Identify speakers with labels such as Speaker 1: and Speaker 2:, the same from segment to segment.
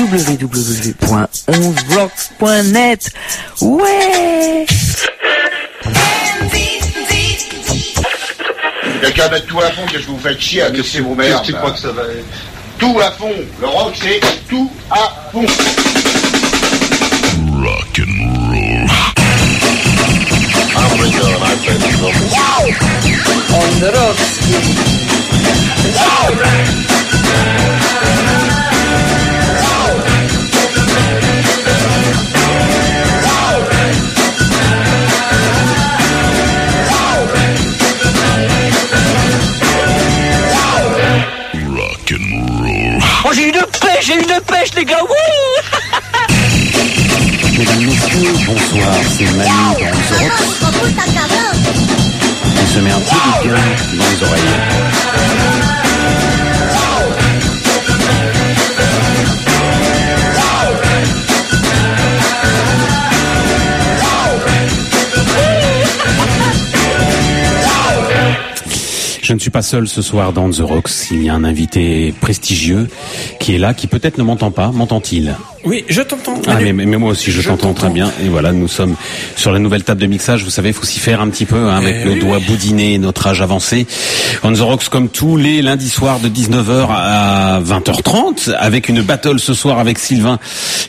Speaker 1: www.11rocks.net. Ouais!
Speaker 2: Y'a qu'à mettre tout à fond, qu'est-ce que vous faites chier à laisser vos mères
Speaker 3: tu crois que ça va être
Speaker 2: Tout à fond Le rock, c'est tout à fond
Speaker 4: Rock and roll.
Speaker 1: On the Rocks.
Speaker 4: Rock
Speaker 1: j'ai une pêche, les gars, wouh!
Speaker 5: Mesdames, Messieurs, bonsoir, c'est Manu dans. On se met un peu de bien dans les oreilles. Je ne suis pas seul ce soir dans The Rocks. Il y a un invité prestigieux qui est là, qui peut-être ne m'entend pas. M'entend-il?
Speaker 6: Oui, je t'entends.
Speaker 5: Ah, mais, mais moi aussi, je,
Speaker 6: Je
Speaker 5: t'entends très bien. Et voilà, nous sommes sur la nouvelle table de mixage. Vous savez, il faut s'y faire un petit peu, hein, avec
Speaker 6: Eh
Speaker 5: le
Speaker 6: oui,
Speaker 5: doigt boudiné et notre âge avancé. On the Rocks comme tous les lundis soirs de 19h à 20h30, avec une battle ce soir avec Sylvain,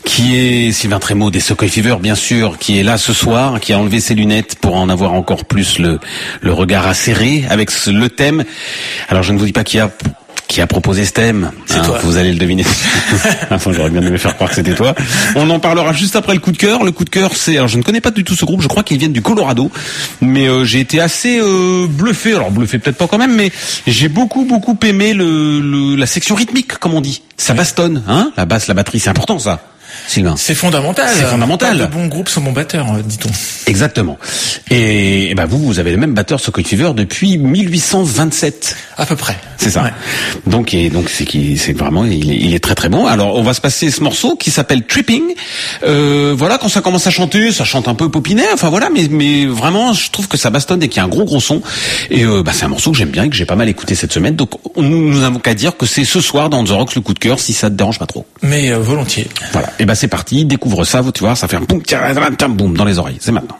Speaker 5: qui est Sylvain Trémaud des Socoy Fever, bien sûr, qui est là ce soir, qui a enlevé ses lunettes pour en avoir encore plus le, le regard acéré avec le thème. Alors, je ne vous dis pas qui a qui a proposé ce thème.
Speaker 6: Toi.
Speaker 5: Vous allez le deviner. enfin, j'aurais bien aimé faire croire que c'était toi. On en parlera juste après le coup de cœur. Le coup de cœur, c'est, alors je ne connais pas du tout ce groupe. Je crois qu'ils viennent du Colorado, mais euh, j'ai été assez euh, bluffé. Alors bluffé peut-être pas quand même, mais j'ai beaucoup beaucoup aimé le, le- la section rythmique, comme on dit. Ça bastonne, hein La basse, la batterie, c'est important ça. Sylvain.
Speaker 6: C'est fondamental.
Speaker 5: C'est fondamental.
Speaker 6: Pas de bons groupes sont bons batteurs, euh, dit-on.
Speaker 5: Exactement. Et, et ben vous, vous avez le même batteur Socoy Fever depuis 1827.
Speaker 6: À peu près.
Speaker 5: C'est ça.
Speaker 6: Ouais.
Speaker 5: Donc, et donc c'est qui, c'est vraiment, il est, il est très très bon. Alors, on va se passer ce morceau qui s'appelle Tripping. Euh, voilà, quand ça commence à chanter, ça chante un peu popinet. Enfin voilà, mais mais vraiment, je trouve que ça bastonne et qu'il y a un gros gros son. Et euh, bah, c'est un morceau que j'aime bien et que j'ai pas mal écouté cette semaine. Donc, on- nous n'avons qu'à dire que c'est ce soir dans The Rocks le coup de cœur, si ça te dérange pas trop.
Speaker 6: Mais euh, volontiers.
Speaker 5: Voilà. Et ben c'est parti, découvre ça, tu vois, ça fait un boum, tiens, boum dans les oreilles. C'est maintenant.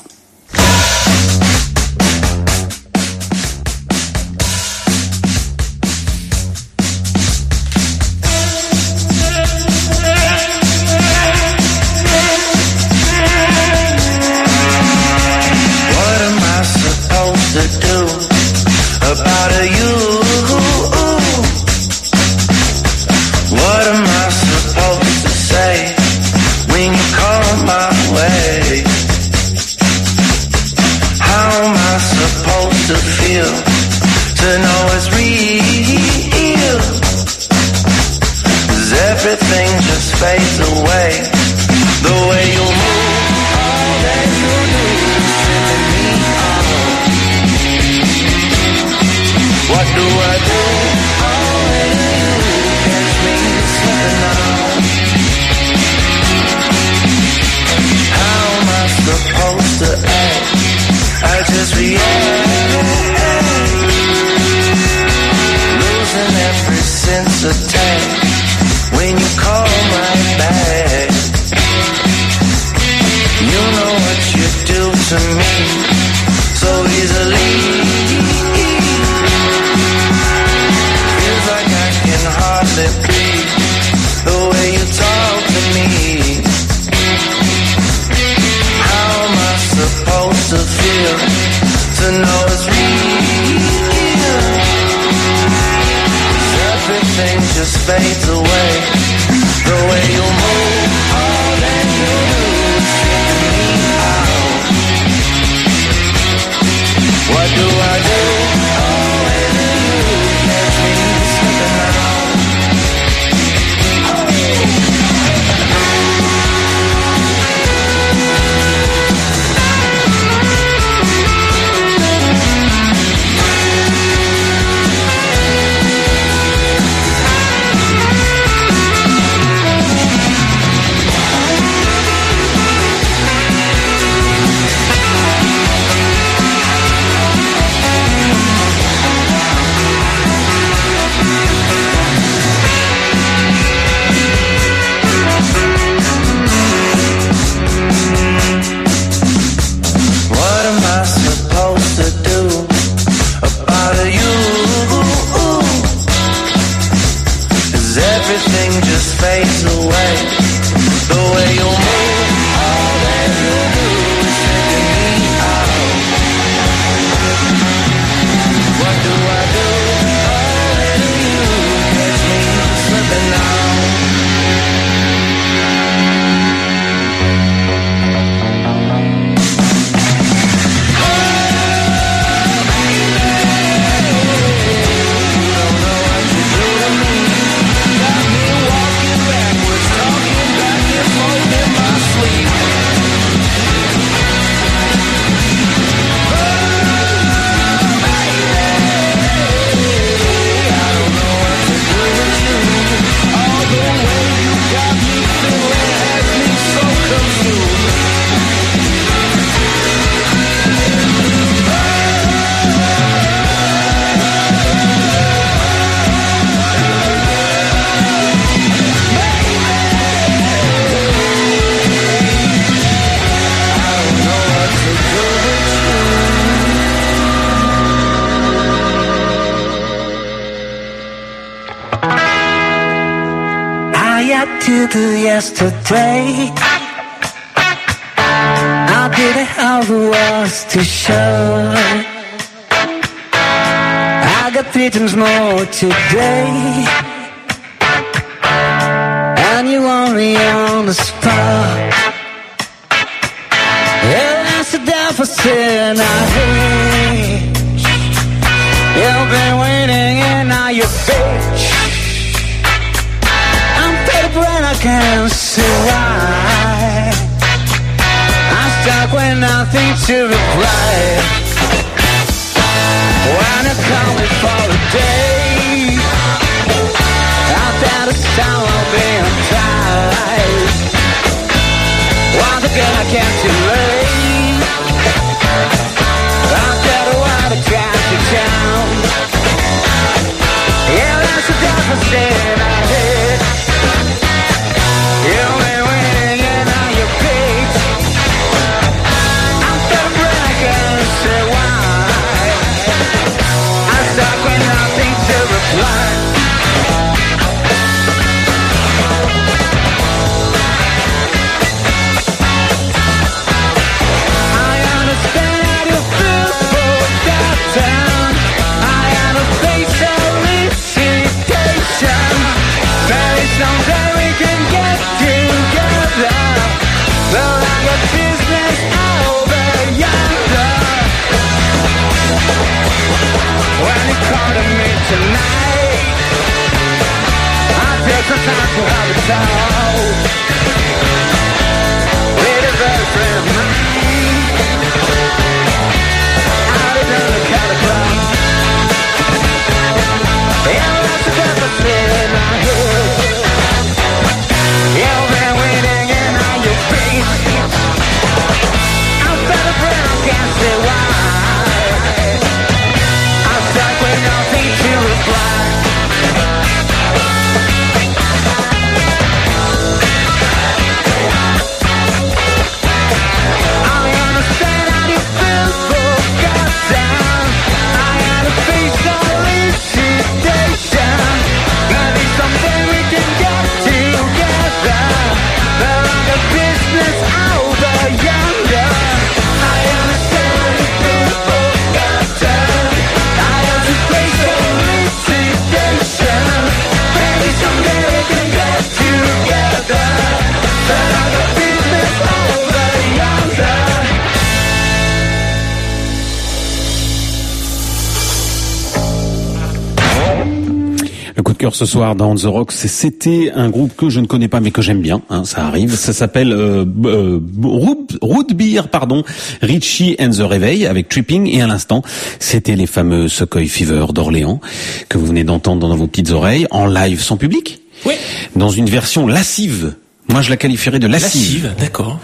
Speaker 7: Yesterday. I didn't have the words to show. I got pigeons more today.
Speaker 5: Ce soir dans The Rocks, c'est- c'était un groupe que je ne connais pas mais que j'aime bien, hein, ça arrive. Ça s'appelle euh, euh, Root, Beer, pardon, Richie and the Réveil avec Tripping et à l'instant, c'était les fameux Secoy Fever d'Orléans que vous venez d'entendre dans vos petites oreilles en live sans public,
Speaker 6: Oui.
Speaker 5: dans une version lascive. Moi, je la qualifierais de lascive,
Speaker 6: Lascive, d'accord.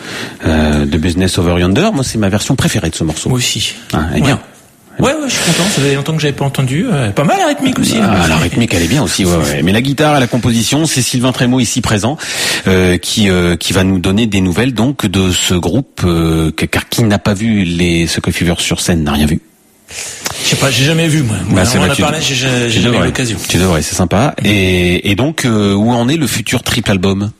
Speaker 5: euh, de Business Over Yonder. Moi, c'est ma version préférée de ce morceau.
Speaker 6: Moi aussi.
Speaker 5: Ah, bien.
Speaker 6: Ouais, ouais, je suis content. Ça faisait longtemps que j'avais pas entendu. Euh, pas mal la rythmique aussi. hein.
Speaker 5: Ah, la rythmique, elle est bien aussi. Ouais, ouais. Mais la guitare et la composition, c'est Sylvain Trémaux ici présent euh, qui euh, qui va nous donner des nouvelles donc de ce groupe euh, que- car qui n'a pas vu les ce Fever sur scène n'a rien vu.
Speaker 6: Je sais pas, j'ai jamais vu moi. Moi,
Speaker 5: c'est
Speaker 6: on
Speaker 5: vrai,
Speaker 6: en a parlé, j'ai jamais eu l'occasion.
Speaker 5: Tu devrais, c'est sympa. Et, et donc euh, où en est le futur triple album?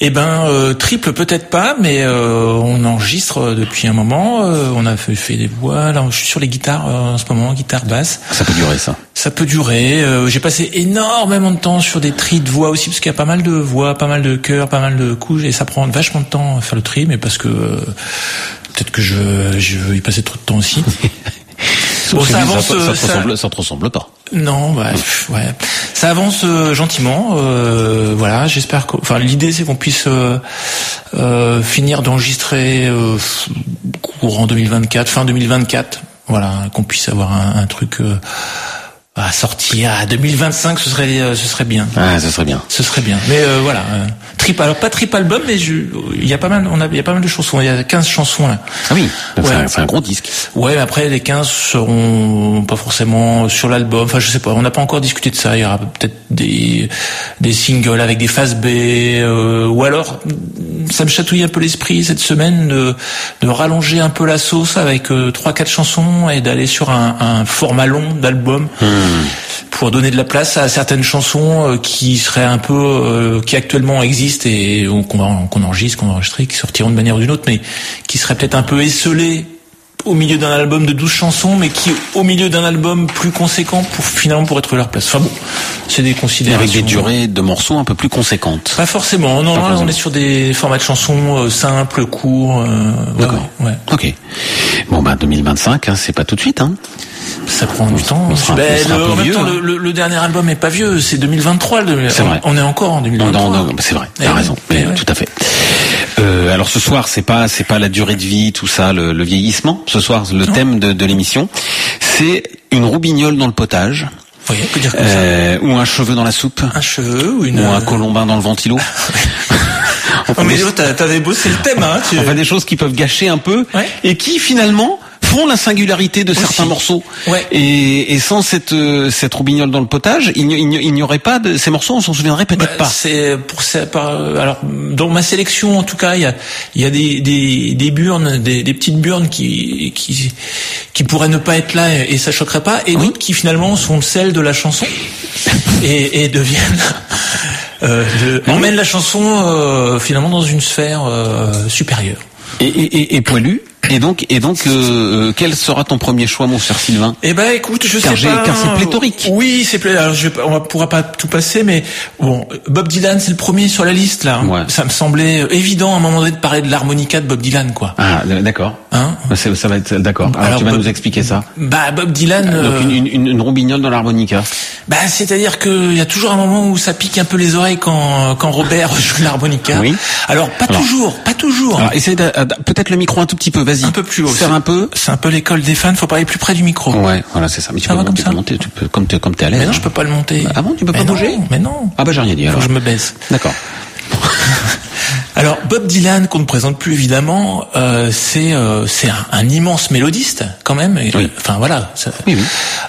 Speaker 6: Eh ben, euh, triple peut-être pas, mais euh, on enregistre depuis un moment. euh, on a fait, fait des voix. Là, je suis sur les guitares euh, en ce moment, guitare basse.
Speaker 5: Ça peut durer ça.
Speaker 6: Ça peut durer. euh, J'ai passé énormément de temps sur des tris de voix aussi, parce qu'il y a pas mal de voix, pas mal de chœurs, pas mal de couches, et ça prend vachement de temps à faire le tri, mais parce que euh, peut-être que je, je veux y passer trop de temps aussi. Bon, ça avance, euh, ça-
Speaker 5: ressemble, ça te ressemble pas.
Speaker 6: Non, bah, ouais. Ça avance euh, gentiment. euh, voilà, j'espère que. Enfin, l'idée c'est qu'on puisse euh, finir d'enregistrer courant 2024, fin 2024. Voilà, qu'on puisse avoir un truc à sortir à 2025, ce serait, euh, ce serait bien.
Speaker 5: Ah, ça serait bien.
Speaker 6: Ce serait bien. Mais euh, voilà, euh, trip. Alors pas trip album, mais il y a pas mal. On a, il y a pas mal de chansons. Il y a 15 chansons là.
Speaker 5: Ah oui,
Speaker 6: Ouais.
Speaker 5: c'est un- c'est un, gros disque.
Speaker 6: Ouais, mais après les 15 seront pas forcément sur l'album. Enfin, je sais pas. On n'a pas encore discuté de ça. Il y aura peut-être des des singles avec des phases B, ou alors ça me chatouille un peu l'esprit cette semaine de de rallonger un peu la sauce avec trois quatre chansons et d'aller sur un, un format long d'album. Pour donner de la place à certaines chansons euh, qui seraient un peu, euh, qui actuellement existent et ou qu'on enregistre, qu'on va enregistrer, qui sortiront de manière ou d'une autre, mais qui seraient peut-être un peu esselées au milieu d'un album de 12 chansons, mais qui au milieu d'un album plus conséquent pour finalement pour être leur place. Enfin bon, c'est des considérations.
Speaker 5: avec des durées de morceaux un peu plus conséquentes.
Speaker 6: Pas forcément. Non,
Speaker 5: Pas
Speaker 6: là, on est sur des formats de chansons euh, simples, courts. euh,
Speaker 5: D'accord.
Speaker 6: ouais, ouais.
Speaker 5: Ok. Bon bah 2025, hein, c'est pas tout de suite. Hein.
Speaker 6: Ça prend du temps.
Speaker 5: sera-
Speaker 6: Ben, le-
Speaker 5: peu
Speaker 6: en même
Speaker 5: vieux,
Speaker 6: temps,
Speaker 5: hein.
Speaker 6: le, le- le dernier album est pas vieux, c'est 2023. Le,
Speaker 5: C'est
Speaker 6: on,
Speaker 5: vrai.
Speaker 6: on est encore en
Speaker 5: Non,
Speaker 6: 2023.
Speaker 5: non, non, c'est vrai.
Speaker 6: Eh
Speaker 5: T'as raison.
Speaker 6: eh
Speaker 5: Mais,
Speaker 6: ouais.
Speaker 5: Tout à fait. Euh, alors ce soir, c'est pas c'est pas la durée de vie, tout ça, le, le vieillissement. Ce soir, le thème de, de l'émission, c'est une roubignole dans le potage,
Speaker 6: Oui, on peut dire comme ça.
Speaker 5: euh, ou un cheveu dans la soupe,
Speaker 6: Un cheveu ou une.
Speaker 5: ou un colombin dans le ventilo.
Speaker 6: Oh, mais oh, t'avais bossé le thème, hein. Tu...
Speaker 5: Enfin, des choses qui peuvent gâcher un peu
Speaker 6: Ouais.
Speaker 5: et qui finalement font la singularité de certains morceaux.
Speaker 6: Ouais.
Speaker 5: Et, et sans cette euh, cette roubignole dans le potage, il n'y aurait pas de ces morceaux, on s'en souviendrait peut-être
Speaker 6: Bah,
Speaker 5: pas.
Speaker 6: C'est pour ça. Par, alors dans ma sélection, en tout cas, il y a il y a des des, des burnes, des, des petites burnes qui qui qui pourraient ne pas être là et, et ça choquerait pas, et d'autres qui finalement sont celles de la chanson et, et deviennent euh, emmènent la chanson euh, finalement dans une sphère euh, supérieure.
Speaker 5: Et, et, et, et poilu. Et donc, et donc, euh, quel sera ton premier choix, mon cher Sylvain?
Speaker 6: Eh ben, écoute, je
Speaker 5: Car
Speaker 6: sais pas.
Speaker 5: car c'est
Speaker 6: hein,
Speaker 5: pléthorique.
Speaker 6: Oui, c'est plé- alors je, on pourra pas tout passer, mais bon, Bob Dylan, c'est le premier sur la liste là. hein.
Speaker 5: Ouais.
Speaker 6: Ça me semblait évident à un moment donné de parler de l'harmonica de Bob Dylan, quoi.
Speaker 5: Ah, d'accord.
Speaker 6: Hein
Speaker 5: Bah, ça va être d'accord. Alors,
Speaker 6: Alors,
Speaker 5: tu vas
Speaker 6: Bob-
Speaker 5: nous expliquer ça.
Speaker 6: Bah, Bob Dylan.
Speaker 5: Donc
Speaker 6: euh,
Speaker 5: une, une, dans l'harmonica.
Speaker 6: bah, c'est-à-dire qu'il y a toujours un moment où ça pique un peu les oreilles quand quand Robert joue l'harmonica.
Speaker 5: Oui.
Speaker 6: Alors pas
Speaker 5: Alors-
Speaker 6: toujours, pas toujours.
Speaker 5: Alors, essaye euh, peut-être le micro un tout petit peu. Vas-y.
Speaker 6: Un peu plus haut.
Speaker 5: Serre un peu.
Speaker 6: C'est un peu l'école des fans. Faut parler plus près du micro.
Speaker 5: Ouais, voilà, c'est ça. Mais tu
Speaker 6: Ça
Speaker 5: peux
Speaker 6: va
Speaker 5: monter,
Speaker 6: comme ça
Speaker 5: monter, tu peux, comme t'es, comme t'es à l'aise.
Speaker 6: Mais non,
Speaker 5: hein.
Speaker 6: je peux pas le monter.
Speaker 5: Ah bon, tu peux
Speaker 6: Mais
Speaker 5: pas
Speaker 6: non,
Speaker 5: bouger
Speaker 6: Mais non.
Speaker 5: Ah bah j'ai rien dit
Speaker 6: Faut
Speaker 5: alors.
Speaker 6: que je me baisse.
Speaker 5: D'accord.
Speaker 6: Alors Bob Dylan, qu'on ne présente plus évidemment, euh, c'est euh, c'est un, un immense mélodiste quand même.
Speaker 5: Oui.
Speaker 6: Enfin voilà. ça-
Speaker 5: Oui, oui.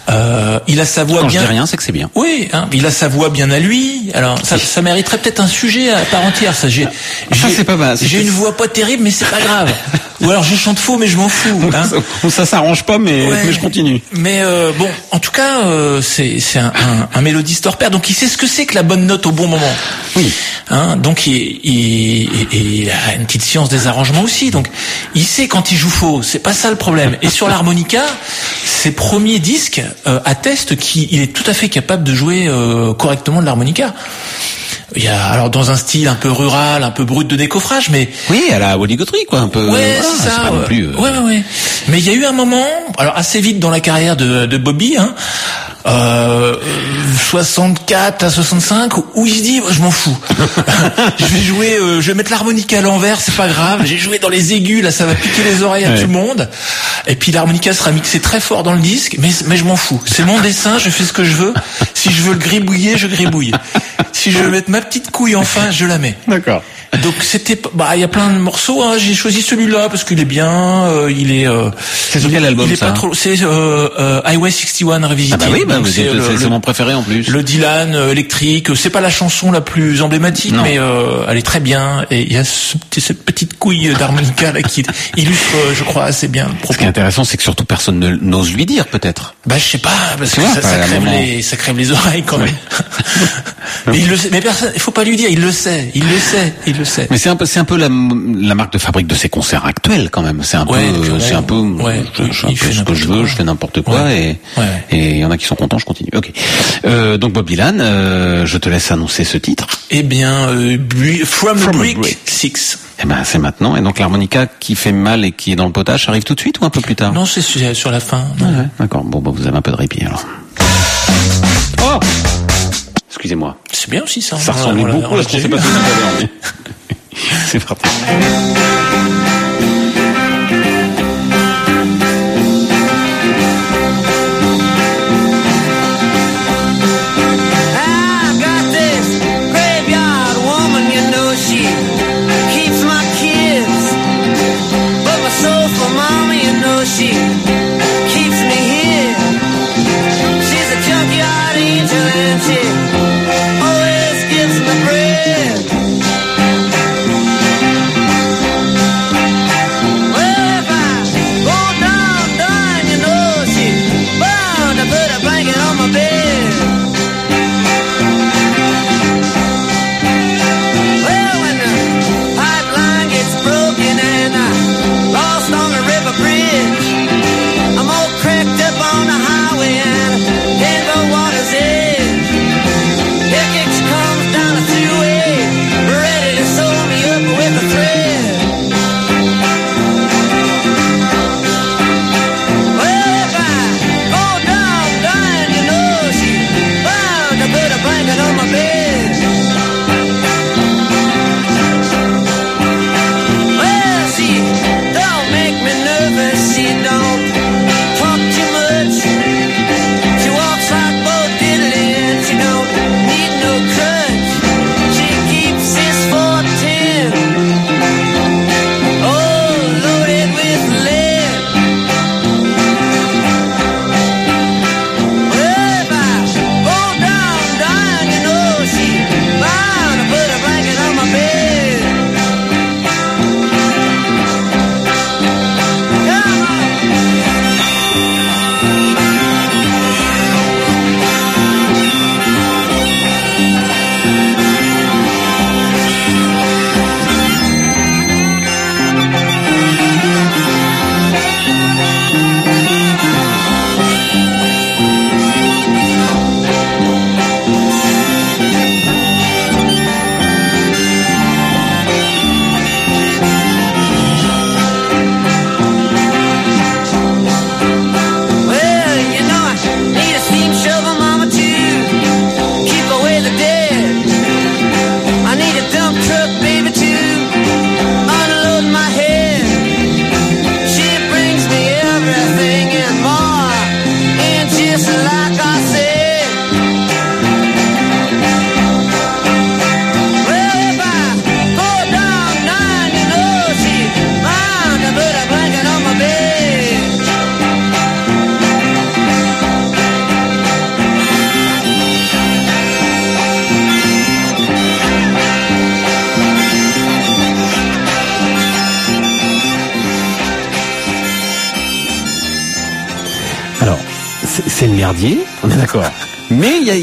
Speaker 6: Euh, il a sa voix
Speaker 5: Quand
Speaker 6: bien.
Speaker 5: je dis rien, c'est que c'est bien.
Speaker 6: Oui, hein, il a sa voix bien à lui. Alors ça, ça mériterait peut-être un sujet à part entière. Ça, j'ai,
Speaker 5: Ça,
Speaker 6: j'ai-
Speaker 5: c'est pas mal. C'est-
Speaker 6: J'ai une voix pas terrible, mais c'est pas grave. Ou alors je chante faux, mais je m'en fous. hein.
Speaker 5: Ça, ça s'arrange pas, mais,
Speaker 6: Ouais.
Speaker 5: mais je continue.
Speaker 6: Mais euh, bon, en tout cas, euh, c'est un, un, un mélodiste hors pair, donc il sait ce que c'est que la bonne note au bon moment.
Speaker 5: Oui.
Speaker 6: Hein, donc il, il, il- il a une petite science des arrangements aussi. Donc il sait quand il joue faux. C'est pas ça le problème. Et sur l'harmonica, ses premiers disques euh, attestent qu'il est tout à fait capable de jouer euh, correctement de l'harmonica. Il y a alors dans un style un peu rural, un peu brut de décoffrage, mais
Speaker 5: Oui, à la Wally Guthrie, quoi, un peu.
Speaker 6: Ouais, c'est ça.
Speaker 5: pas non
Speaker 6: ouais.
Speaker 5: plus. euh,
Speaker 6: Ouais, ouais, ouais. Mais il y a eu un moment, alors assez vite dans la carrière de, de Bobby, hein, euh, 64 à 65, où il se dit, je m'en fous. je vais jouer, euh, je vais mettre l'harmonica à l'envers, c'est pas grave. J'ai joué dans les aigus, là, ça va piquer les oreilles à
Speaker 5: Ouais.
Speaker 6: tout le monde. Et puis l'harmonica sera mixé très fort dans le disque, mais, mais je m'en fous. C'est mon dessin, je fais ce que je veux. Si je veux le gribouiller, je gribouille. Si je veux mettre ma petite couille enfin, je la mets.
Speaker 5: D'accord.
Speaker 6: Donc c'était bah il y a plein de morceaux hein. j'ai choisi celui-là parce qu'il est bien euh, il est euh,
Speaker 5: C'est sur quel album,
Speaker 6: il est
Speaker 5: ça
Speaker 6: pas trop c'est euh, euh, Highway 61 revisité
Speaker 5: Ah bah oui, bah, c'est, mon préféré en plus.
Speaker 6: le Dylan euh, électrique c'est pas la chanson la plus emblématique
Speaker 5: Non.
Speaker 6: mais euh, elle est très bien et il y a ce cette petite couille d'harmonica là qui illustre je crois assez bien le
Speaker 5: Ce
Speaker 6: propos
Speaker 5: qui est intéressant, c'est que surtout personne ne- n'ose lui dire, peut-être.
Speaker 6: bah je sais pas parce que ça, ça crève les ça crève les oreilles quand même mais il le sait mais personne il faut pas lui dire il le sait il le sait il le sait
Speaker 5: Mais c'est un peu, c'est un peu la, la marque de fabrique de ces concerts actuels quand même. C'est un
Speaker 6: Ouais,
Speaker 5: peu, c'est un peu,
Speaker 6: ouais,
Speaker 5: je, je fais un
Speaker 6: il
Speaker 5: peu
Speaker 6: fait
Speaker 5: ce que je veux,
Speaker 6: quoi.
Speaker 5: je fais n'importe quoi
Speaker 6: Ouais.
Speaker 5: et
Speaker 6: Ouais.
Speaker 5: et il y en a qui sont contents, je continue. Ok. Euh, donc Bob Dylan, euh, je te laisse annoncer ce titre.
Speaker 6: Eh bien, euh, From,
Speaker 5: From
Speaker 6: Brick,
Speaker 5: Brick.
Speaker 6: 6.
Speaker 5: Eh ben c'est maintenant. Et donc l'harmonica qui fait mal et qui est dans le potage arrive tout de suite ou un peu plus tard?
Speaker 6: Non, c'est sur la fin.
Speaker 5: Ouais, D'accord. Bon, bah, vous avez un peu de répit alors. Oh Excusez-moi.
Speaker 6: C'est bien aussi ça.
Speaker 5: Ça ressemble
Speaker 6: on l'a-
Speaker 5: beaucoup à ce qu'on s'est
Speaker 6: vu.
Speaker 5: passé tout à l'heure. C'est parti.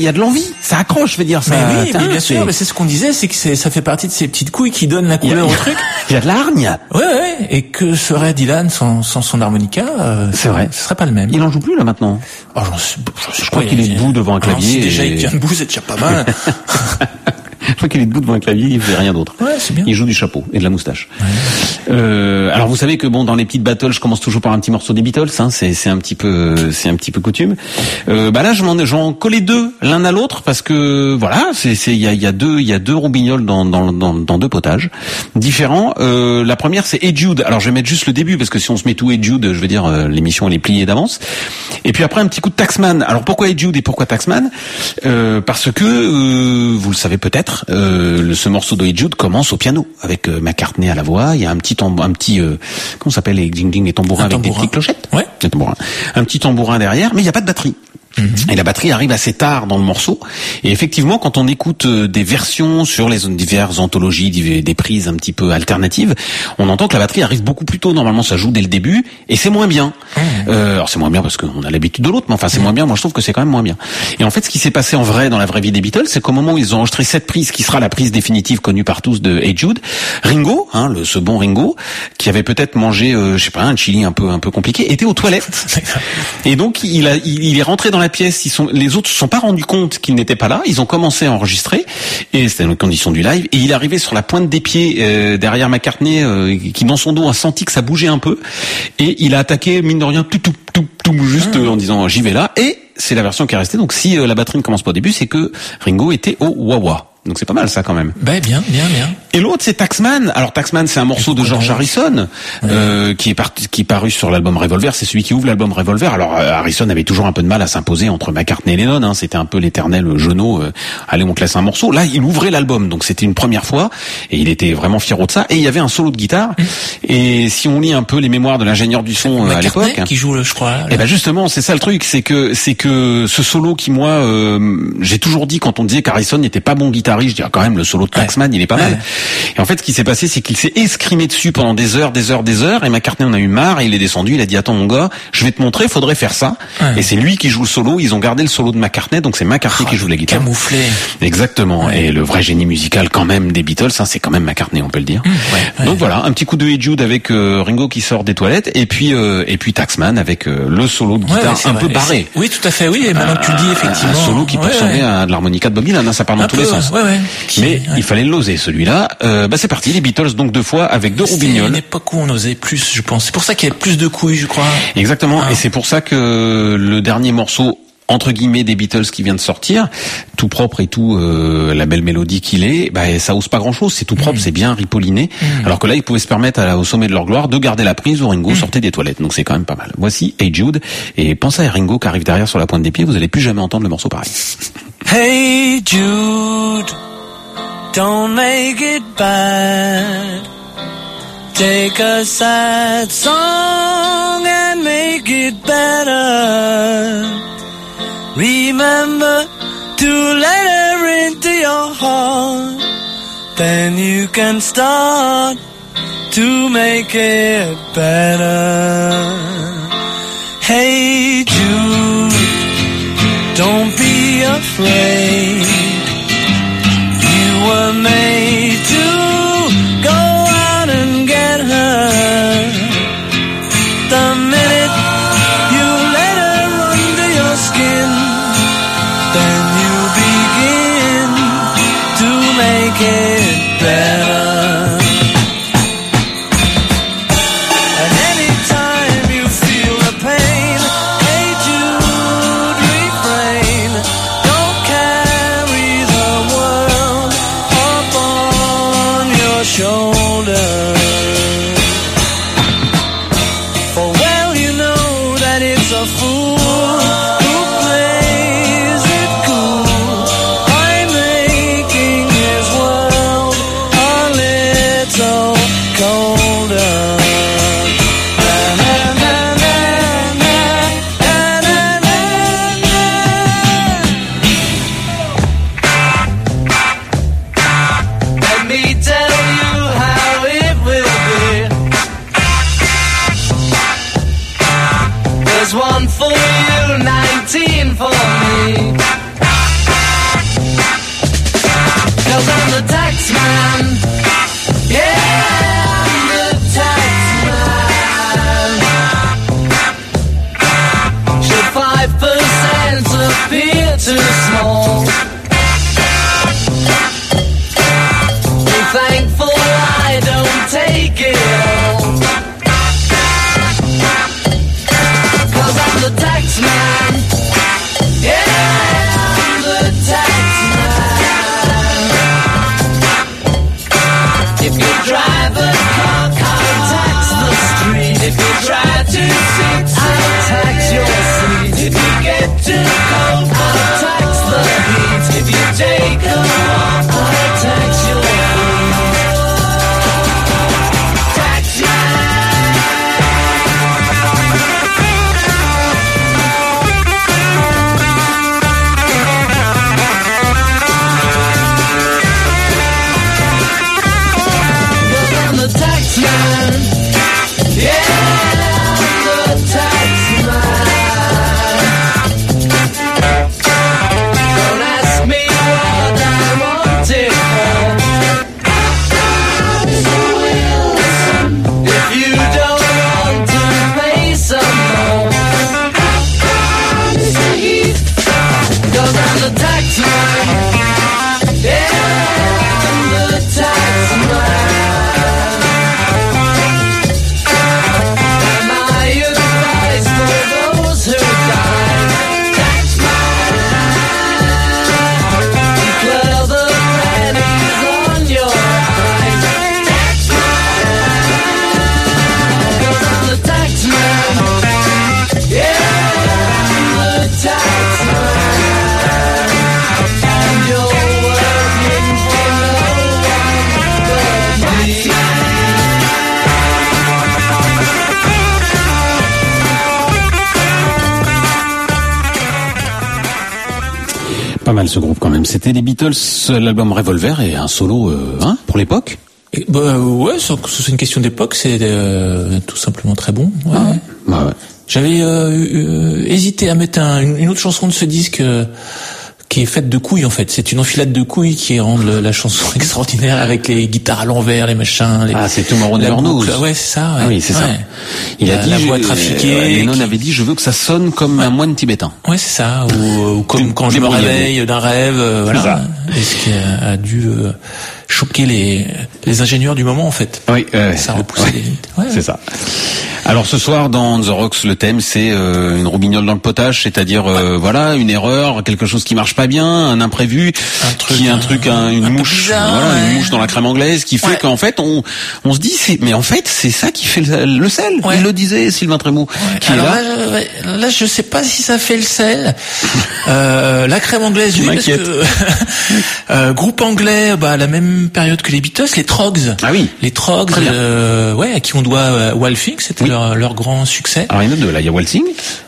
Speaker 5: Y a, il y a de l'envie, ça accroche, je veux dire. Ça,
Speaker 6: Mais oui, mais bien sûr,
Speaker 5: c'est-
Speaker 6: mais c'est ce qu'on disait, c'est que ça fait partie de ces petites couilles qui donnent la couleur au truc.
Speaker 5: Il y a de la hargne.
Speaker 6: Ouais, ouais, et que serait Dylan sans, sans son harmonica euh,
Speaker 5: C'est vrai.
Speaker 6: Ce serait pas le même.
Speaker 5: Il en joue plus là maintenant.
Speaker 6: Oh, j'en sais- j'en sais
Speaker 5: Je crois qu'il
Speaker 6: il-
Speaker 5: est debout devant un
Speaker 6: Alors,
Speaker 5: clavier
Speaker 6: déjà il tient debout, c'est déjà pas mal.
Speaker 5: Je crois qu'il est debout devant un clavier, il fait rien d'autre.
Speaker 6: Ouais, c'est bien.
Speaker 5: Il joue du chapeau et de la moustache. Euh, alors vous savez que bon dans les petites battles, je commence toujours par un petit morceau des Beatles. Hein, c'est un petit peu c'est un petit peu coutume. Euh, bah là je m'en j'en collais deux l'un à l'autre parce que voilà c'est c'est il y a y a deux il y a deux roubignoles dans dans dans, dans deux potages différents. Euh, la première c'est Hey Jude. Alors je vais mettre juste le début parce que si on se met tout Hey Jude, je veux dire euh, l'émission elle est pliée d'avance. Et puis après un petit coup de Taxman. Alors pourquoi Hey Jude et pourquoi Taxman? Euh, Parce que euh, vous le savez peut-être, euh, ce morceau de Hey Jude commence au piano avec euh, McCartney à la voix. Il y a un petit un petit euh, comment s'appelle? Les ding ding les tambourins
Speaker 6: Un
Speaker 5: avec des petites clochettes.
Speaker 6: Ouais.
Speaker 5: Des tambourins. Un petit tambourin derrière, mais il n'y a pas de batterie. Et la batterie arrive assez tard dans le morceau. Et effectivement, quand on écoute euh, des versions sur les diverses anthologies, des prises un petit peu alternatives, on entend que la batterie arrive beaucoup plus tôt. Normalement, ça joue dès le début, et c'est moins bien. Euh, alors c'est moins bien parce qu'on a l'habitude de l'autre, mais enfin c'est moins bien. Moi, je trouve que c'est quand même moins bien. Et en fait, ce qui s'est passé en vrai dans la vraie vie des Beatles, c'est qu'au moment où ils ont enregistré cette prise, qui sera la prise définitive connue par tous de Hey Jude, Ringo, hein, le, ce bon Ringo, qui avait peut-être mangé, euh, je sais pas, un chili un peu un peu compliqué, était aux toilettes. Et donc il, a, il, il est rentré dans la pièce. Ils sont, les autres se sont pas rendus compte qu'il n'était pas là. Ils ont commencé à enregistrer et c'était dans les conditions du live. Et il est arrivé sur la pointe des pieds euh, derrière McCartney, euh, qui dans son dos a senti que ça bougeait un peu. Et il a attaqué mine de rien tout tout tout tout juste euh, en disant j'y vais là. Et c'est la version qui est restée. Donc si euh, la batterie ne commence pas au début, c'est que Ringo était au wah Donc c'est pas mal ça quand même.
Speaker 6: Ben bien, bien, bien.
Speaker 5: Et l'autre c'est Taxman. Alors Taxman c'est un morceau de George Harrison euh, qui est parti, qui est paru sur l'album Revolver. C'est celui qui ouvre l'album Revolver. Alors euh, Harrison avait toujours un peu de mal à s'imposer entre McCartney et Lennon. Hein. C'était un peu l'éternel genou. Euh, allez on te laisse un morceau. Là il ouvrait l'album donc c'était une première fois et il était vraiment fier de ça. Et il y avait un solo de guitare. Et si on lit un peu les mémoires de l'ingénieur du son à l'époque.
Speaker 6: qui joue, le, je crois. là.
Speaker 5: Et ben justement, c'est ça le truc, c'est que c'est que ce solo qui moi, euh, j'ai toujours dit quand on disait qu'Harrison n'était pas bon je dis ah, quand même le solo de Taxman, il est pas mal.
Speaker 6: Ouais.
Speaker 5: Et en fait, ce qui s'est passé, c'est qu'il s'est escrimé dessus pendant des heures, des heures, des heures, et McCartney en a eu marre, et il est descendu, il a dit attends mon gars, je vais te montrer, faudrait faire ça.
Speaker 6: Ouais.
Speaker 5: Et c'est lui qui joue le solo, ils ont gardé le solo de McCartney, donc c'est McCartney qui joue la guitare.
Speaker 6: Camouflé.
Speaker 5: Exactement. Et le vrai génie musical quand même des Beatles, hein, c'est quand même McCartney, on peut le dire.
Speaker 6: Mmh,
Speaker 5: Donc voilà, un petit coup de Hey Jude avec euh, Ringo qui sort des toilettes, et puis euh, et puis Taxman avec euh, le solo de guitare un
Speaker 6: vrai.
Speaker 5: peu barré.
Speaker 6: Oui, tout à fait. Oui, et maintenant que tu le dis, effectivement.
Speaker 5: Un solo qui peut ressembler à de l'harmonica de Bob Dylan, hein, ça part dans tous les sens.
Speaker 6: Ouais,
Speaker 5: Mais il fallait l'oser celui-là. Euh, bah c'est parti, les Beatles donc deux fois avec deux
Speaker 6: C'était une
Speaker 5: roubignoles.
Speaker 6: époque où on osait plus, je pense. C'est pour ça qu'il y avait plus de couilles, je crois.
Speaker 5: Exactement.
Speaker 6: Ah.
Speaker 5: Et c'est pour ça que le dernier morceau entre guillemets des Beatles qui vient de sortir, tout propre et tout, euh, la belle mélodie qu'il est, bah, ça ose pas grand chose, c'est tout
Speaker 6: Mm.
Speaker 5: propre, c'est bien ripolliné. Alors que là, ils pouvaient se permettre à au sommet de leur gloire de garder la prise où Ringo
Speaker 6: Mm.
Speaker 5: sortait des toilettes. Donc c'est quand même pas mal. Voici Hey Jude. Et pensez à Ringo qui arrive derrière sur la pointe des pieds, vous allez plus jamais entendre le morceau pareil.
Speaker 8: Hey Jude, don't make it bad. Take a sad song and make it better. Remember to let her into your heart. Then you can start to make it better. Hey Jude. Don't be afraid. You were made a fool
Speaker 5: l'album Revolver et un solo, euh, hein, pour l'époque.
Speaker 6: Bah, ouais, c'est une question d'époque, c'est euh, tout simplement très bon. ouais.
Speaker 5: Bah ouais.
Speaker 6: J'avais euh, euh, hésité à mettre un- une, autre chanson de ce disque qui est faite de couilles en fait. C'est une enfilade de couilles qui rend le- la chanson extraordinaire avec les guitares à l'envers, les machins. Les,
Speaker 5: Ah, c'est
Speaker 6: la
Speaker 5: Never Knows.
Speaker 6: boucle. Ouais, c'est ça. Ouais.
Speaker 5: Ah oui, c'est ça. Il a dit,
Speaker 6: la voix
Speaker 5: je-
Speaker 6: trafiquée,
Speaker 5: euh, Lennon
Speaker 6: qui-
Speaker 5: avait dit, je veux que ça sonne comme un moine tibétain.
Speaker 6: Ouais, c'est ça. Ou, ou comme quand je me réveille d'un rêve, euh, voilà. Et ce qui a, a dû euh, choquer les, les ingénieurs du moment en fait.
Speaker 5: Oui,
Speaker 6: Ça a repoussé les limites. Ouais,
Speaker 5: C'est ça. Alors ce soir dans The Rocks, le thème c'est euh, une robignole dans le potage, c'est-à-dire euh, voilà une erreur, quelque chose qui marche pas bien, un imprévu,
Speaker 6: Un truc,
Speaker 5: qui un truc, un- une
Speaker 6: un
Speaker 5: mouche,
Speaker 6: bizarre,
Speaker 5: voilà, une mouche dans la crème anglaise, qui fait
Speaker 6: Ouais.
Speaker 5: qu'en fait on on se dit c'est mais en fait c'est ça qui fait le, le sel. Il le disait Sylvain Trémaux, qui
Speaker 6: Alors
Speaker 5: est là.
Speaker 6: là, là, je sais pas si ça fait le sel. Euh, la crème anglaise, oui, parce que euh, groupe anglais, bah, à la même période que les Beatles, les Trogs.
Speaker 5: Ah oui.
Speaker 6: Les Trogs, euh, ouais, à qui on doit euh, Walfing, c'était
Speaker 5: Oui.
Speaker 6: Leur, leur grand succès.
Speaker 5: Alors il y en a deux là, il y a Waltzing,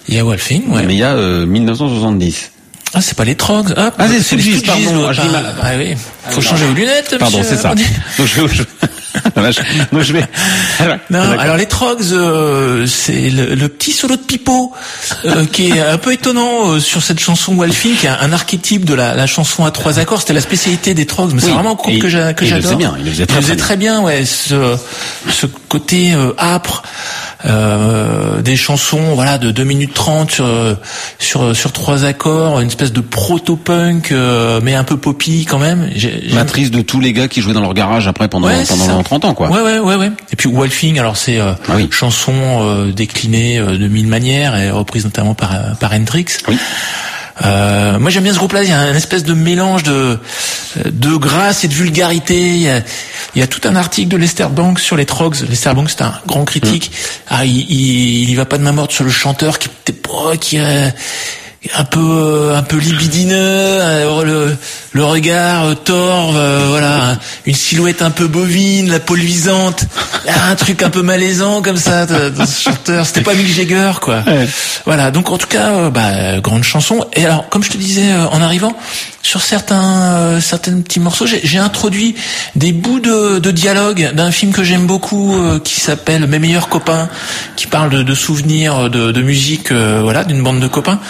Speaker 6: Il y a Walfing, ouais.
Speaker 5: mais il y a euh, 1970.
Speaker 6: Ah, c'est pas les Trogs. Ah,
Speaker 5: Ah, c'est
Speaker 6: les
Speaker 5: Stooges, pardon, ah, je dis mal.
Speaker 6: Ah oui. Faut changer vos lunettes,
Speaker 5: Pardon, c'est ça. Donc je, je vais.
Speaker 6: Non, alors les Trogs, euh, c'est le, le petit solo de Pipo euh, qui est un peu étonnant euh, sur cette chanson Walfing, qui est un, un archétype de la, la chanson à trois accords. C'était la spécialité des Trogs, mais c'est vraiment un groupe que j'a- que
Speaker 5: et il le
Speaker 6: j'adore.
Speaker 5: faisait bien, il le faisait très, très
Speaker 6: très bien, ouais. Ce, ce côté euh, âpre. euh, des chansons voilà de 2 minutes 30 sur sur sur trois accords une espèce de proto-punk euh, mais un peu poppy quand même
Speaker 5: matrice de tous les gars qui jouaient dans leur garage après pendant
Speaker 6: Ouais,
Speaker 5: pendant. 30 ans quoi.
Speaker 6: Ouais, ouais, ouais, ouais. Et puis Wolfing, alors c'est euh,
Speaker 5: Ah oui.
Speaker 6: chanson euh, déclinée euh, de mille manières et reprise notamment par euh, par Hendrix.
Speaker 5: Oui.
Speaker 6: Moi j'aime bien ce groupe-là. Il y a un espèce de mélange de de grâce et de vulgarité. Il y a, il y a tout un article de Lester Banks sur les Trogs. Lester Banks, c'est un grand critique. Ah, il, il, il y va pas de ma morte sur le chanteur qui qui un peu euh, un peu libidineux, euh, le, le regard euh, torve, euh, voilà, une silhouette un peu bovine, la peau luisante, un truc un peu malaisant comme ça de ce chanteur. C'était pas Mick Jagger quoi. Voilà, donc en tout cas, euh, bah, grande chanson. Et alors, comme je te disais euh, en arrivant, sur certains euh, certains petits morceaux, j'ai j'ai introduit des bouts de, de dialogue d'un film que j'aime beaucoup euh, qui s'appelle Mes meilleurs copains, qui parle de, de souvenirs de, de musique, euh, voilà, d'une bande de copains.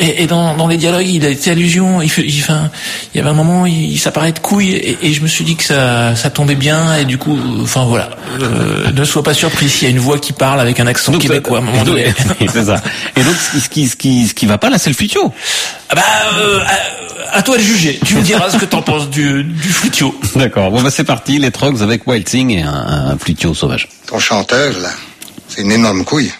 Speaker 6: Et, et dans, dans les dialogues, il a été allusion. Il, fait, il, fait un- il y avait un moment, il, il s'apparaît de couilles, et, et je me suis dit que ça, ça tombait bien. Et du coup, enfin voilà, euh, ne sois pas surpris s'il y a une voix qui parle avec un accent
Speaker 5: Donc,
Speaker 6: québécois à un moment donné.
Speaker 5: c'est ça. Et donc ce qui ce qui ce qui, ce qui va pas là c'est le futio.
Speaker 6: Ah bah, euh, à, à toi de juger. Tu me diras ce que t'en penses du, du flutio.
Speaker 5: D'accord. Bon bah c'est parti les Trogs avec Wild Thing et un, un flutio sauvage.
Speaker 3: Ton chanteur, là, c'est une énorme couille.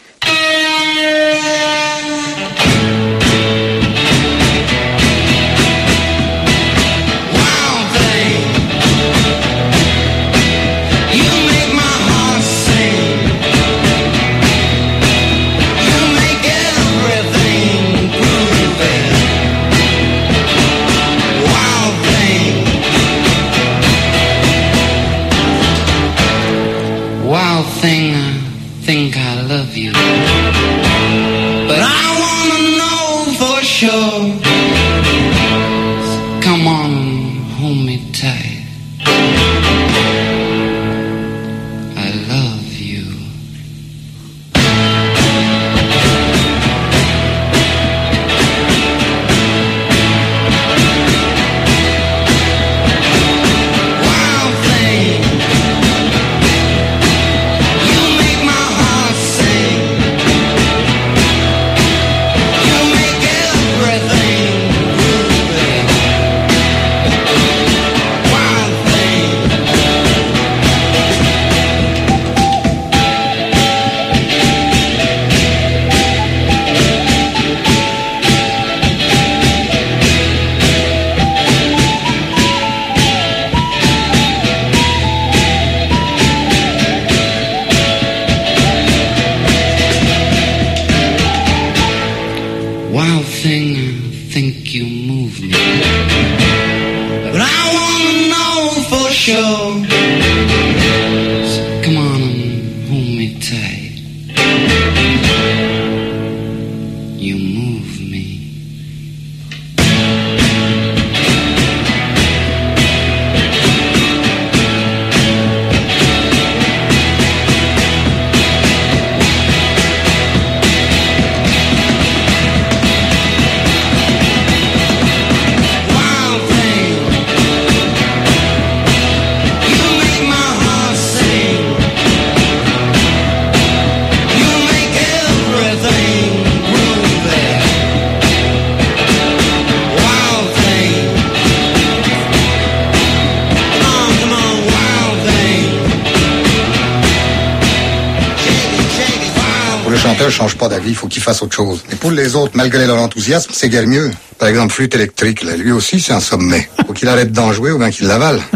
Speaker 9: Pour les autres, malgré leur enthousiasme, c'est guère mieux. Par exemple, flûte électrique, là, lui aussi, c'est un sommet. Faut qu'il arrête d'en jouer ou bien qu'il l'avale.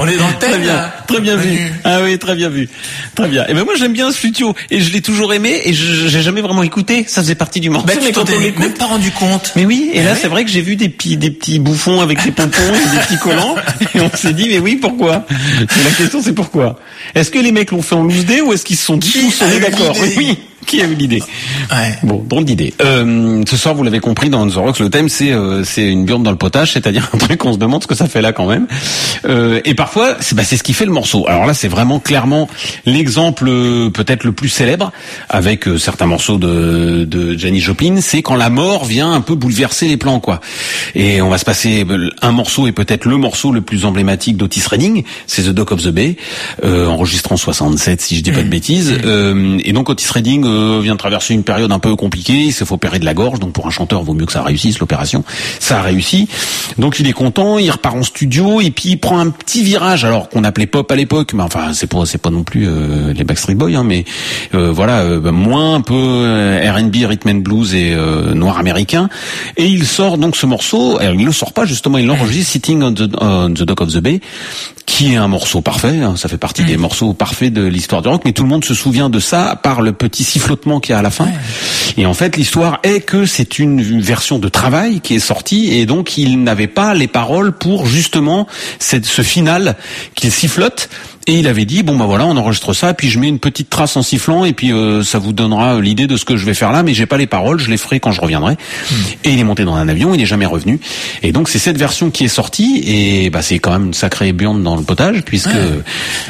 Speaker 6: On est dans le thème.
Speaker 5: Très bien,
Speaker 6: là.
Speaker 5: très bien vu. Ah oui, très bien vu. Très bien. Et ben moi j'aime bien ce flutio et je l'ai toujours aimé et je j'ai jamais vraiment écouté. Ça faisait partie du morceau.
Speaker 6: Tu
Speaker 5: mais
Speaker 6: t'en
Speaker 5: quand on l'écoute-
Speaker 6: même pas rendu compte.
Speaker 5: Mais oui, et
Speaker 6: Ah
Speaker 5: là c'est vrai que j'ai vu des petits des petits bouffons avec des pompons et des petits collants et on s'est dit mais oui pourquoi? Et la question c'est pourquoi? Est-ce que les mecs l'ont fait en loose day ou est-ce qu'ils se sont
Speaker 6: Qui
Speaker 5: tous on est d'accord? Oui, qui a eu l'idée
Speaker 6: Ouais.
Speaker 5: Bon, drôle d'idée. Euh, ce soir, vous l'avez compris, dans The Rocks, le thème c'est euh, c'est une burne dans le potage, c'est-à-dire un truc on se demande ce que ça fait là quand même. Euh, et parfois, c'est bah, c'est ce qui fait le morceau. Alors là, c'est vraiment clairement l'exemple euh, peut-être le plus célèbre avec euh, certains morceaux de de Janis Joplin, c'est quand la mort vient un peu bouleverser les plans, quoi. Et on va se passer euh, un morceau et peut-être le morceau le plus emblématique d'Otis Redding, c'est The Dock of the Bay, euh, enregistré en 67 si je dis pas de bêtises. Euh, et donc Otis Redding euh, vient de traverser une période un peu compliquée, il s'est fait opérer de la gorge, donc pour un chanteur, vaut mieux que ça réussisse l'opération. Ça a réussi. Donc il est content, il repart en studio et puis il prend un petit virage, alors qu'on appelait pop à l'époque, mais enfin c'est pas c'est pas non plus euh, les Backstreet Boys, hein, mais euh, voilà euh, moins un peu euh, R&B, rhythm and blues et euh, noir américain. Et il sort donc ce morceau. Alors il le sort pas justement, il l'enregistre Sitting on the, on the Dock of the Bay, qui est un morceau parfait. hein, ça fait partie des morceaux parfaits de l'histoire du rock, mais tout le monde se souvient de ça par le petit sifflotement qu'il y a à la fin. Et en fait, l'histoire est que c'est une version de travail qui est sortie, et donc il n'avait pas les paroles pour justement cette, ce final qu'il sifflote. Et il avait dit bon bah voilà on enregistre ça puis je mets une petite trace en sifflant et puis euh, ça vous donnera l'idée de ce que je vais faire là mais j'ai pas les paroles je les ferai quand je reviendrai et il est monté dans un avion il n'est jamais revenu et donc c'est cette version qui est sortie et bah c'est quand même une sacrée burne dans le potage puisque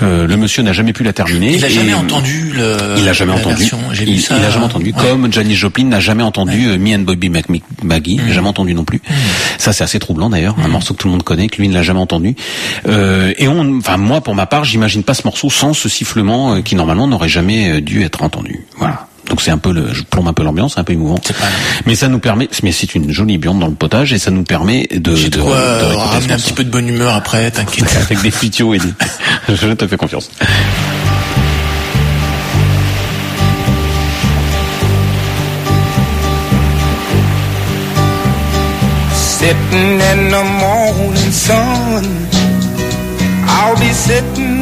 Speaker 5: euh, le monsieur n'a jamais pu la terminer
Speaker 6: Il a jamais entendu le.
Speaker 5: il a jamais
Speaker 6: la
Speaker 5: entendu.
Speaker 6: version.
Speaker 5: Il,
Speaker 6: ça.
Speaker 5: il a jamais entendu.
Speaker 6: Ouais.
Speaker 5: Comme Janis Joplin n'a jamais entendu euh, Me and Bobby Mac- Maggie. Il n'a jamais entendu non plus. Ça, c'est assez troublant d'ailleurs. Un morceau que tout le monde connaît, que lui ne l'a jamais entendu. Euh, et on, enfin moi, pour ma part, j'imagine pas ce morceau sans ce sifflement euh, qui normalement n'aurait jamais euh, dû être entendu. Voilà. Donc c'est un peu le, je plombe un peu l'ambiance, c'est un peu émouvant. Mais ça nous permet, mais c'est une jolie viande dans le potage et ça nous permet de, de,
Speaker 6: de quoi
Speaker 5: de
Speaker 6: euh, ramener un petit peu de bonne humeur après, t'inquiète.
Speaker 5: avec des flutios et des, je te fais confiance.
Speaker 10: Sitting in the morning sun. I'll be sitting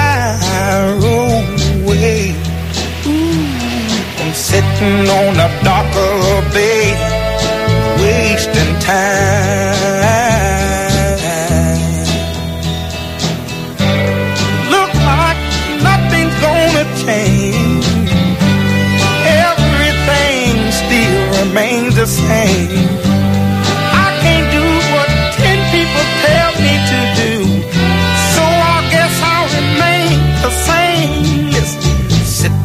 Speaker 10: sitting on the dock of the bay, wasting time. Look like nothing's gonna change. Everything still remains the same.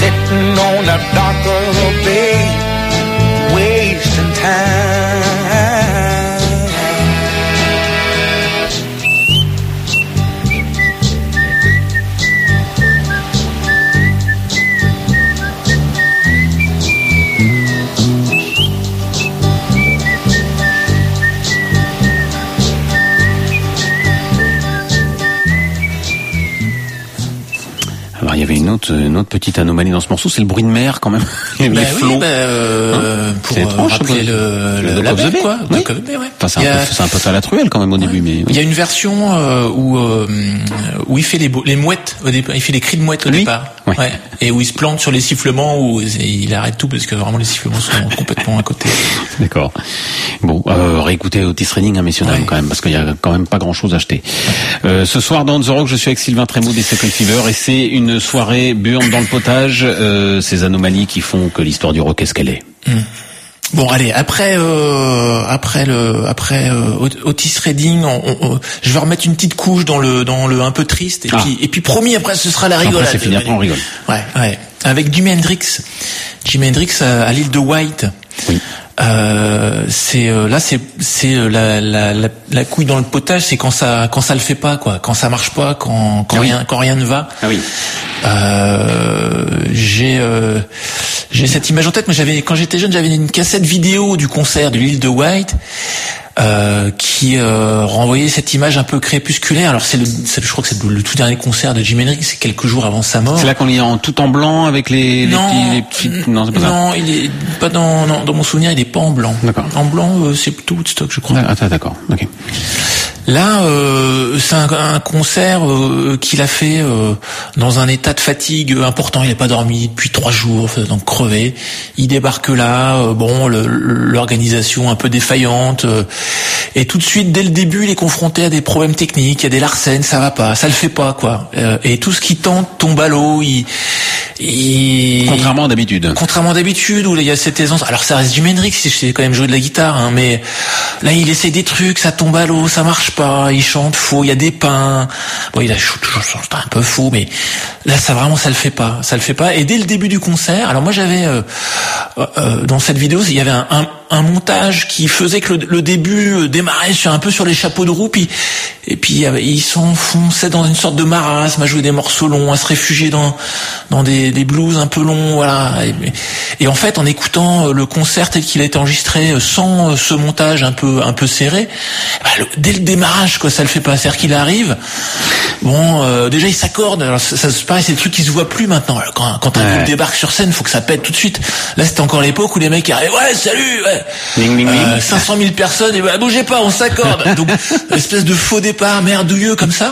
Speaker 10: Ooh, I'm sitting on the dock of a bay, wasting time.
Speaker 5: Avait une autre, une autre petite anomalie dans ce morceau, c'est le bruit de mer quand même. Les,
Speaker 6: Bah oui,
Speaker 5: flots.
Speaker 6: bah, euh, pour
Speaker 5: C'est étrange,
Speaker 6: rappeler
Speaker 5: ça,
Speaker 6: le,
Speaker 5: Le
Speaker 6: le,
Speaker 5: Dock
Speaker 6: la
Speaker 5: of the
Speaker 6: baie,
Speaker 5: Bay.
Speaker 6: quoi.
Speaker 5: Oui.
Speaker 6: Dock of the Bay, ouais.
Speaker 5: Enfin, c'est un,
Speaker 6: a-
Speaker 5: peu- c'est un peu à la truelle quand même au début, mais
Speaker 6: Il y a une version euh, où euh, où il fait les, mouettes au départ, il fait les cris de mouettes au
Speaker 5: Lui
Speaker 6: départ,
Speaker 5: Ouais.
Speaker 6: et où il se plante sur les sifflements où il arrête tout parce que vraiment les sifflements sont complètement à côté.
Speaker 5: D'accord. Bon, euh, réécoutez Otis Redding, hein, messieurs dames, quand même, parce qu'il y a quand même pas grand-chose à acheter. Ce soir dans The Rock, je suis avec Sylvain Trémaud des Second Fever, et c'est une soirée burne dans le potage. euh, ces anomalies qui font que l'histoire du rock est ce qu'elle est.
Speaker 6: Bon allez après euh, après le après euh, Ot- Otis Redding, on- on- on- je vais remettre une petite couche dans le dans le un peu triste et
Speaker 5: Ah.
Speaker 6: puis et puis promis après ce sera la
Speaker 5: Après,
Speaker 6: rigolade.
Speaker 5: c'est fini, après, on rigole.
Speaker 6: Ouais ouais avec Jimi Hendrix, Jimi Hendrix à, à l'île de White.
Speaker 5: Oui.
Speaker 6: Euh, c'est euh, là c'est c'est euh, la, la, la, la couille dans le potage c'est quand ça quand ça le fait pas quoi quand ça marche pas quand quand
Speaker 5: Ah oui.
Speaker 6: rien quand rien ne va
Speaker 5: Ah oui.
Speaker 6: euh, j'ai euh, j'ai cette image en tête mais j'avais quand j'étais jeune j'avais une cassette vidéo du concert de l'île de White euh, qui euh, renvoyait cette image un peu crépusculaire alors c'est le je crois que c'est le, le tout dernier concert de Jimi Hendrix c'est quelques jours avant sa mort
Speaker 5: C'est là qu'on est en tout en blanc avec les, les
Speaker 6: non,
Speaker 5: petits, les petits- non, c'est pas ça.
Speaker 6: non, il est pas dans, non, dans mon souvenir, il est pas en blanc.
Speaker 5: D'accord.
Speaker 6: En blanc, euh, c'est plutôt Woodstock, je crois.
Speaker 5: Ah, ah, d'accord. Ok.
Speaker 6: Là, euh, c'est un, un concert euh, qu'il a fait euh, dans un état de fatigue important. Il n'a pas dormi depuis trois jours, donc crevé. Il débarque là, euh, bon, le- l'organisation un peu défaillante, euh, et tout de suite, dès le début, il est confronté à des problèmes techniques, il y a des larcènes, ça va pas, ça le fait pas, quoi. Euh, et tout ce qui tente tombe à l'eau. Il, il-
Speaker 5: Contrairement à d'habitude.
Speaker 6: Contrairement d'habitude où il y a cette aisance. Alors ça reste Jimi Hendrix, il sait quand même jouer de la guitare, hein, mais là il essaie des trucs, ça tombe à l'eau, ça marche il chante faux, il y a des pains. Bon, il a toujours style un peu faux, mais là ça vraiment ça le fait pas, ça le fait pas. Et dès le début du concert, alors moi j'avais euh, euh, dans cette vidéo, il y avait un, un, un montage qui faisait que le, le début euh, démarrait sur un peu sur les chapeaux de roue, puis et puis il avait- il s'enfonçait dans une sorte de marasme, à jouer des morceaux longs, à se réfugier dans dans des, des blues un peu longs, voilà. Et, et en fait, en écoutant euh, le concert tel qu'il a été enregistré euh, sans euh, ce montage un peu un peu serré, bah, le- dès le démarrage, quoi, ça le fait pas. C'est-à-dire qu'il arrive, bon, euh, déjà il s'accorde. Alors ça, ça c'est pareil, c'est des trucs qui se voient plus maintenant. Alors, quand quand un
Speaker 5: Ouais.
Speaker 6: groupe débarque sur scène, faut que ça pète tout de suite. Là, c'était encore l'époque où les mecs arrivaient, ouais, salut, ouais.
Speaker 5: Ding, ding, ding.
Speaker 6: Euh, 500 000 personnes et bah, bougez pas, on s'accorde. Donc espèce de faux départ merdouilleux comme ça.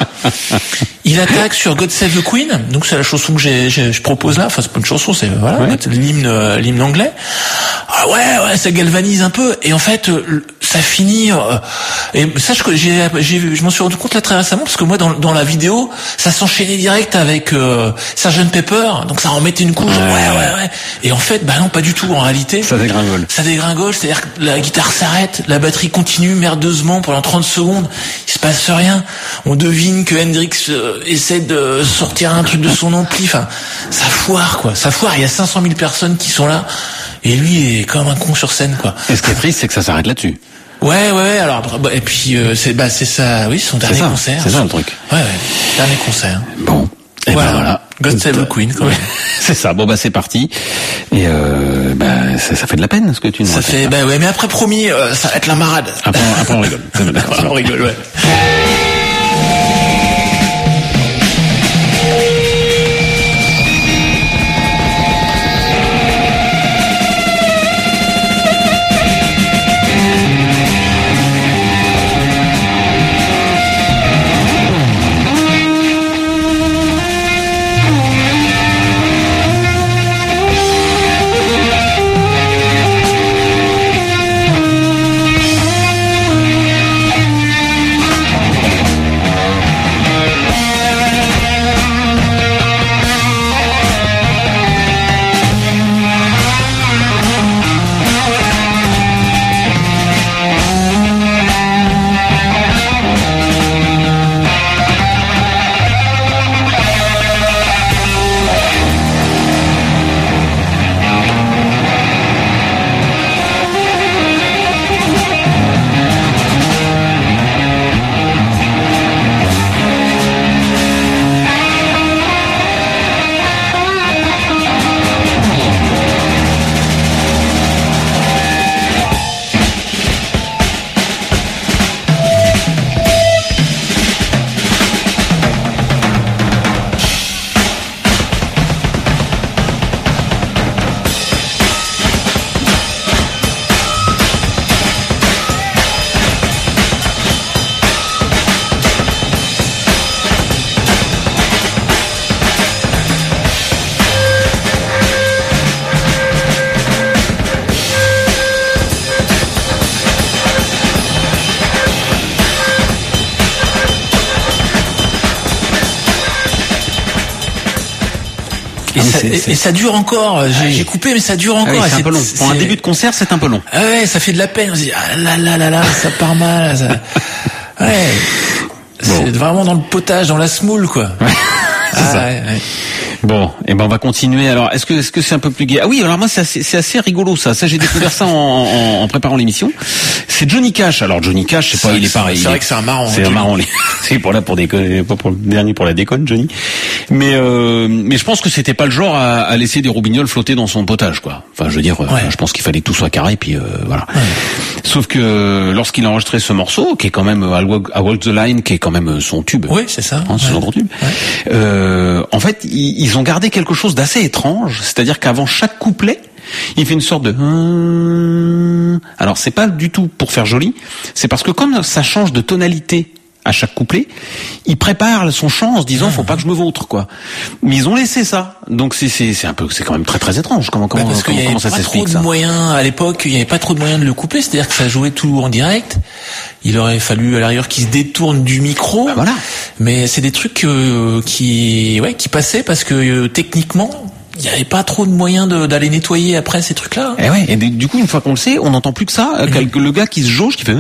Speaker 6: Il attaque sur God Save the Queen, donc c'est la chanson que j'ai, je propose là. Enfin c'est pas une chanson, c'est voilà
Speaker 5: Ouais.
Speaker 6: c'est l'hymne, euh, l'hymne anglais. Ah ouais ouais, ça galvanise un peu et en fait euh, ça finit. euh, et j'ai, j'ai, vu- je m'en suis rendu compte là très récemment parce que moi dans, dans la vidéo ça s'enchaînait direct avec euh, Sgt Pepper, donc ça en mettait une couche.
Speaker 5: Ouais
Speaker 6: ouais ouais. Et en fait bah non pas du tout en réalité
Speaker 5: Ça dégringole.
Speaker 6: ça dégringole, c'est-à-dire que la guitare s'arrête, la batterie continue merdeusement pendant 30 secondes, il se passe rien. On devine que Hendrix euh, essaie de sortir un truc de son ampli, enfin, ça foire quoi, ça foire, il y a 500 000 personnes qui sont là, et lui il est comme un con sur scène quoi.
Speaker 5: Et ce qui est triste, c'est que ça s'arrête là-dessus.
Speaker 6: Ouais, ouais, ouais, alors, bah, et puis, euh, c'est, bah, c'est ça, oui, son dernier
Speaker 5: ça,
Speaker 6: concert.
Speaker 5: c'est ça, le truc.
Speaker 6: Ouais, ouais, dernier concert.
Speaker 5: Bon. Et
Speaker 6: Voilà.
Speaker 5: ben voilà.
Speaker 6: God Save the Queen, quand même.
Speaker 5: c'est ça. Bon bah c'est parti. Et euh, bah ça, ça fait de la peine ce que tu nous
Speaker 6: Ça fait, bah ouais, mais après, promis, euh, ça va être la marade.
Speaker 5: Après, après on rigole.
Speaker 6: On rigole, ouais. Et,
Speaker 5: Ah,
Speaker 6: ça,
Speaker 5: c'est- c'est-
Speaker 6: dure encore. J'ai j'ai coupé, mais ça dure
Speaker 5: Ah
Speaker 6: encore.
Speaker 5: c'est un peu long. Pour un
Speaker 6: c'est-
Speaker 5: début de concert, c'est un peu long.
Speaker 6: Ah ouais, ça fait de la peine. On se dit, ah là là là là, ça part mal. ça- Ouais. C'est vraiment dans le potage, dans la semoule, quoi.
Speaker 5: c'est
Speaker 6: Ah
Speaker 5: ça.
Speaker 6: ouais, ouais.
Speaker 5: Bon, et ben on va continuer. Alors, est-ce que est-ce que c'est un peu plus gai? Ah oui, alors moi c'est assez, c'est assez rigolo ça. Ça j'ai découvert ça en, en, en préparant l'émission. C'est Johnny Cash. Alors Johnny Cash, sais pas,
Speaker 6: C'est
Speaker 5: il est pareil.
Speaker 6: c'est vrai que c'est un marrant,
Speaker 5: C'est un marrant. C'est pour là pour déconner, pas pour le dernier pour la déconne, Johnny. Mais euh, mais je pense que c'était pas le genre à, à laisser des roubignoles flotter dans son potage, quoi. Enfin, je veux dire, euh, je pense qu'il fallait que tout soit carré, puis euh, voilà. Sauf que lorsqu'il a enregistré ce morceau, qui est quand même euh, I Walk, the Line, qui est quand même euh, son tube.
Speaker 6: Oui, c'est ça.
Speaker 5: Hein, son gros tube. Euh, en fait, ils, ils ont gardé quelque chose d'assez étrange, c'est-à-dire qu'avant chaque couplet, il fait une sorte de. Alors c'est pas du tout pour faire joli, c'est parce que comme ça change de tonalité à chaque couplet, il prépare son chant en se disant faut pas que je me vautre quoi. Mais ils ont laissé ça, donc c'est c'est c'est un peu c'est quand même très très étrange. Comment
Speaker 6: Bah,
Speaker 5: comment
Speaker 6: parce qu'il
Speaker 5: comment,
Speaker 6: y avait
Speaker 5: comment ça
Speaker 6: pas trop
Speaker 5: s'explique
Speaker 6: de
Speaker 5: ça
Speaker 6: moyens à l'époque, il y avait pas trop de moyens de le couper, c'est-à-dire que ça jouait tout en direct. Il aurait fallu à l'arrière qu'il se détourne du micro.
Speaker 5: Bah, voilà.
Speaker 6: Mais c'est des trucs euh, qui ouais, qui passaient parce que euh, techniquement, il n'y avait pas trop de moyens d'aller nettoyer après ces trucs-là.
Speaker 5: Et ouais, et du coup, une fois qu'on le sait, on n'entend plus que ça, euh, le gars qui se jauge, qui fait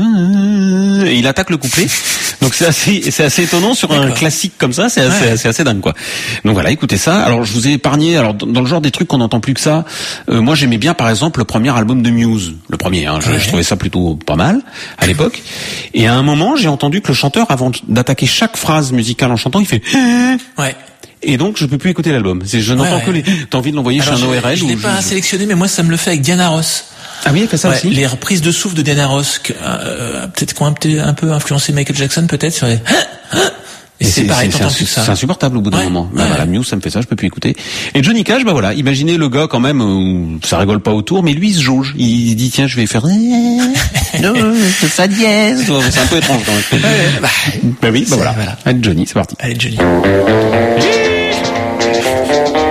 Speaker 5: et il attaque le couplet. Donc c'est assez, c'est assez étonnant sur un classique comme ça, c'est assez,
Speaker 6: Ouais.
Speaker 5: assez dingue quoi. Donc voilà, écoutez ça. Alors je vous ai épargné. Alors dans dans le genre des trucs qu'on n'entend plus que ça, euh, moi j'aimais bien par exemple le premier album de Muse, le premier. Hein, je,
Speaker 6: Ouais.
Speaker 5: je trouvais ça plutôt pas mal à l'époque. Et à un moment, j'ai entendu que le chanteur, avant d'attaquer chaque phrase musicale en chantant, il fait
Speaker 6: Ouais.
Speaker 5: Et donc je peux plus écouter l'album. C'est je n'entends
Speaker 6: Ouais,
Speaker 5: que les. T'as envie de l'envoyer chez un
Speaker 6: je-
Speaker 5: ORL
Speaker 6: je l'ai pas sélectionné, mais moi ça me le fait avec Diana Ross.
Speaker 5: Ah oui, il fait ça
Speaker 6: Ouais,
Speaker 5: aussi.
Speaker 6: les reprises de souffle de Diana Ross, que, euh, peut-être qu'on a un peu influencé Michael Jackson, peut-être sur les. Et c'est pareil,
Speaker 5: c'est
Speaker 6: ça.
Speaker 5: insupportable au bout d'un
Speaker 6: Ouais,
Speaker 5: moment. Bah,
Speaker 6: ouais.
Speaker 5: voilà, Muse, ça me fait ça, je peux plus écouter. Et Johnny Cash, bah voilà, imaginez le gars quand même, euh, ça rigole pas autour, mais lui il se jauge. Il dit tiens, je vais faire non, c'est fa dièse. C'est un peu étrange quand même.
Speaker 6: bah,
Speaker 5: bah oui, bah voilà.
Speaker 6: voilà.
Speaker 5: Allez, Johnny, c'est parti.
Speaker 6: Allez, Johnny.
Speaker 11: Thank you.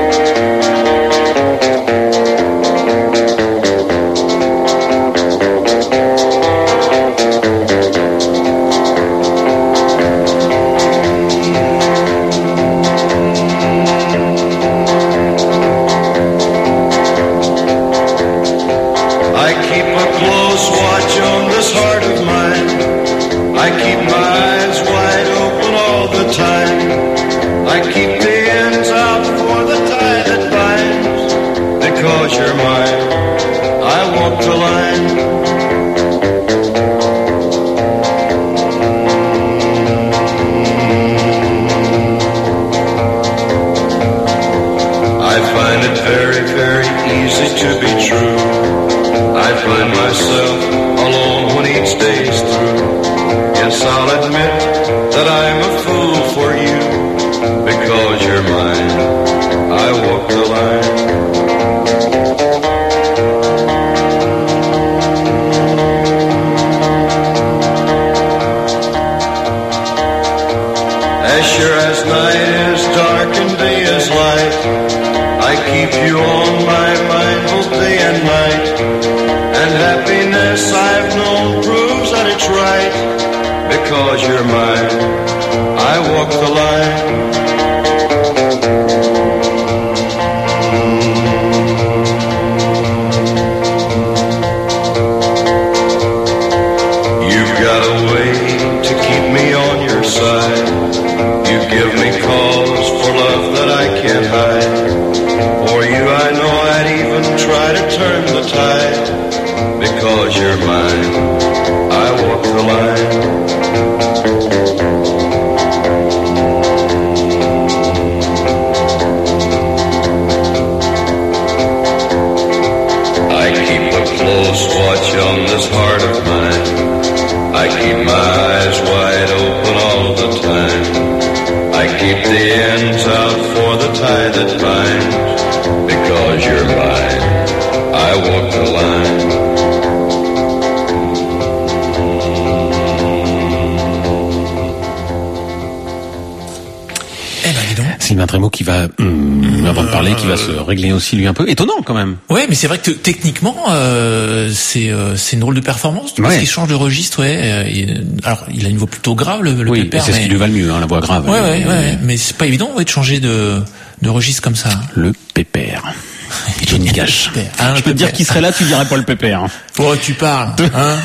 Speaker 6: Eh ben, dis donc.
Speaker 5: Sylvain Trémo qui va, hum, avant de parler, qui va se régler aussi lui un peu. Étonnant quand même.
Speaker 6: Ouais, mais c'est vrai que techniquement, euh, c'est euh, c'est une drôle de performance parce
Speaker 5: Ouais.
Speaker 6: qu'il change de registre. Ouais. euh, il- alors, il a une voix plutôt grave, le, le
Speaker 5: Oui, c'est ce
Speaker 6: mais-
Speaker 5: qui lui va le mieux, hein, la voix grave.
Speaker 6: Ouais, ouais, ouais. Mais c'est pas évident ouais, de changer de de registres comme ça.
Speaker 5: Le pépère. Johnny Cash.
Speaker 6: Ah,
Speaker 5: Je peux te dire qui serait là, tu dirais pas le pépère. hein.
Speaker 6: Oh, tu parles. Hein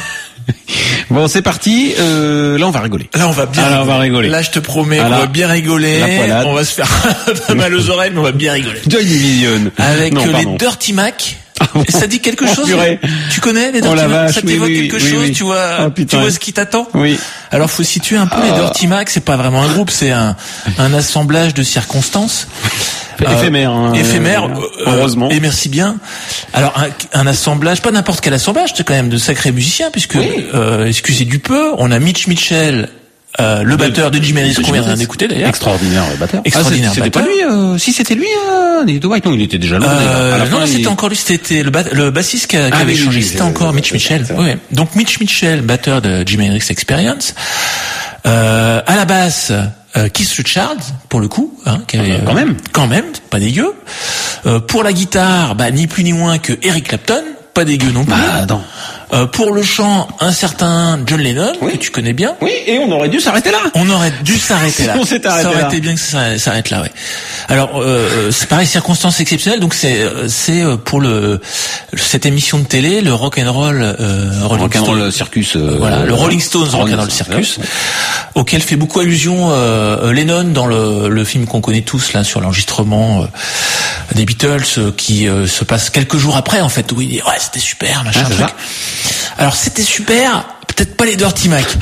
Speaker 5: Bon, c'est parti. Euh, là, on va rigoler.
Speaker 6: Là, on va bien.
Speaker 5: Ah, là, on va rigoler.
Speaker 6: Là, je te promets,
Speaker 5: Ah,
Speaker 6: on va bien rigoler. On va se faire pas mal aux oreilles, mais on va bien rigoler.
Speaker 5: Joy Division.
Speaker 6: Avec
Speaker 5: Non,
Speaker 6: euh, les. Dirty Mac.
Speaker 5: bon
Speaker 6: Et ça dit quelque
Speaker 5: Oh,
Speaker 6: chose
Speaker 5: purée.
Speaker 6: Tu connais les
Speaker 5: Oh,
Speaker 6: Dirty
Speaker 5: la
Speaker 6: Mac?
Speaker 5: vache,
Speaker 6: Ça t'évoque
Speaker 5: oui,
Speaker 6: quelque
Speaker 5: oui,
Speaker 6: chose. Tu vois,
Speaker 5: Oh,
Speaker 6: tu vois ce qui t'attend?
Speaker 5: Oui.
Speaker 6: Alors, faut situer un peu les Dirty Mac. C'est pas vraiment un groupe, c'est un, un assemblage de circonstances. Euh,
Speaker 5: Éphémère, hein,
Speaker 6: éphémère,
Speaker 5: euh,
Speaker 6: euh,
Speaker 5: heureusement.
Speaker 6: Et merci bien. Alors un, un assemblage, pas n'importe quel assemblage, c'est quand même de sacrés musiciens, puisque euh, excusez du peu, on a Mitch Mitchell, euh, le batteur de Jim Harris qu'on vient d'écouter d'ailleurs.
Speaker 5: Extraordinaire le batteur.
Speaker 6: Extraordinaire
Speaker 5: Ah, c'était pas lui. euh, si c'était lui, euh, White. Non, il était déjà là.
Speaker 6: Euh, non, c'était
Speaker 5: il-
Speaker 6: encore lui, c'était le, le bassiste qui, a- qui
Speaker 5: Ah
Speaker 6: avait
Speaker 5: oui,
Speaker 6: changé, c'était encore Mitch Mitchell. Ouais. Donc Mitch Mitchell, batteur de Jim Hendrix Experience, euh, à la basse. Euh, Keith Richards, pour le coup, hein, qui avait,
Speaker 5: Ah, quand
Speaker 6: euh,
Speaker 5: même.
Speaker 6: quand même, pas dégueu. Euh, pour la guitare, bah, ni plus ni moins que Eric Clapton, pas dégueu non plus.
Speaker 5: Bah, non.
Speaker 6: Euh, pour le chant, un certain John Lennon, que tu connais bien.
Speaker 5: Oui, et on aurait dû s'arrêter là.
Speaker 6: On aurait dû s'arrêter là.
Speaker 5: On s'était arrêté
Speaker 6: ça aurait
Speaker 5: là.
Speaker 6: été bien que ça s'arrête là, ouais. Alors, euh, c'est pareil, circonstances exceptionnelles. Donc c'est euh, c'est euh, pour le cette émission de télé, le rock and roll, euh, Rolling
Speaker 5: Rock'n'roll
Speaker 6: Stone.
Speaker 5: Circus. euh,
Speaker 6: Voilà, le Rolling Stones Rock and Roll Circus, auquel fait beaucoup allusion euh, Lennon dans le, le film qu'on connaît tous là sur l'enregistrement euh, des Beatles euh, qui euh, se passe quelques jours après en fait où il dit ouais c'était super machin
Speaker 5: Ah.
Speaker 6: Alors c'était super, peut-être pas les Dirty Mac.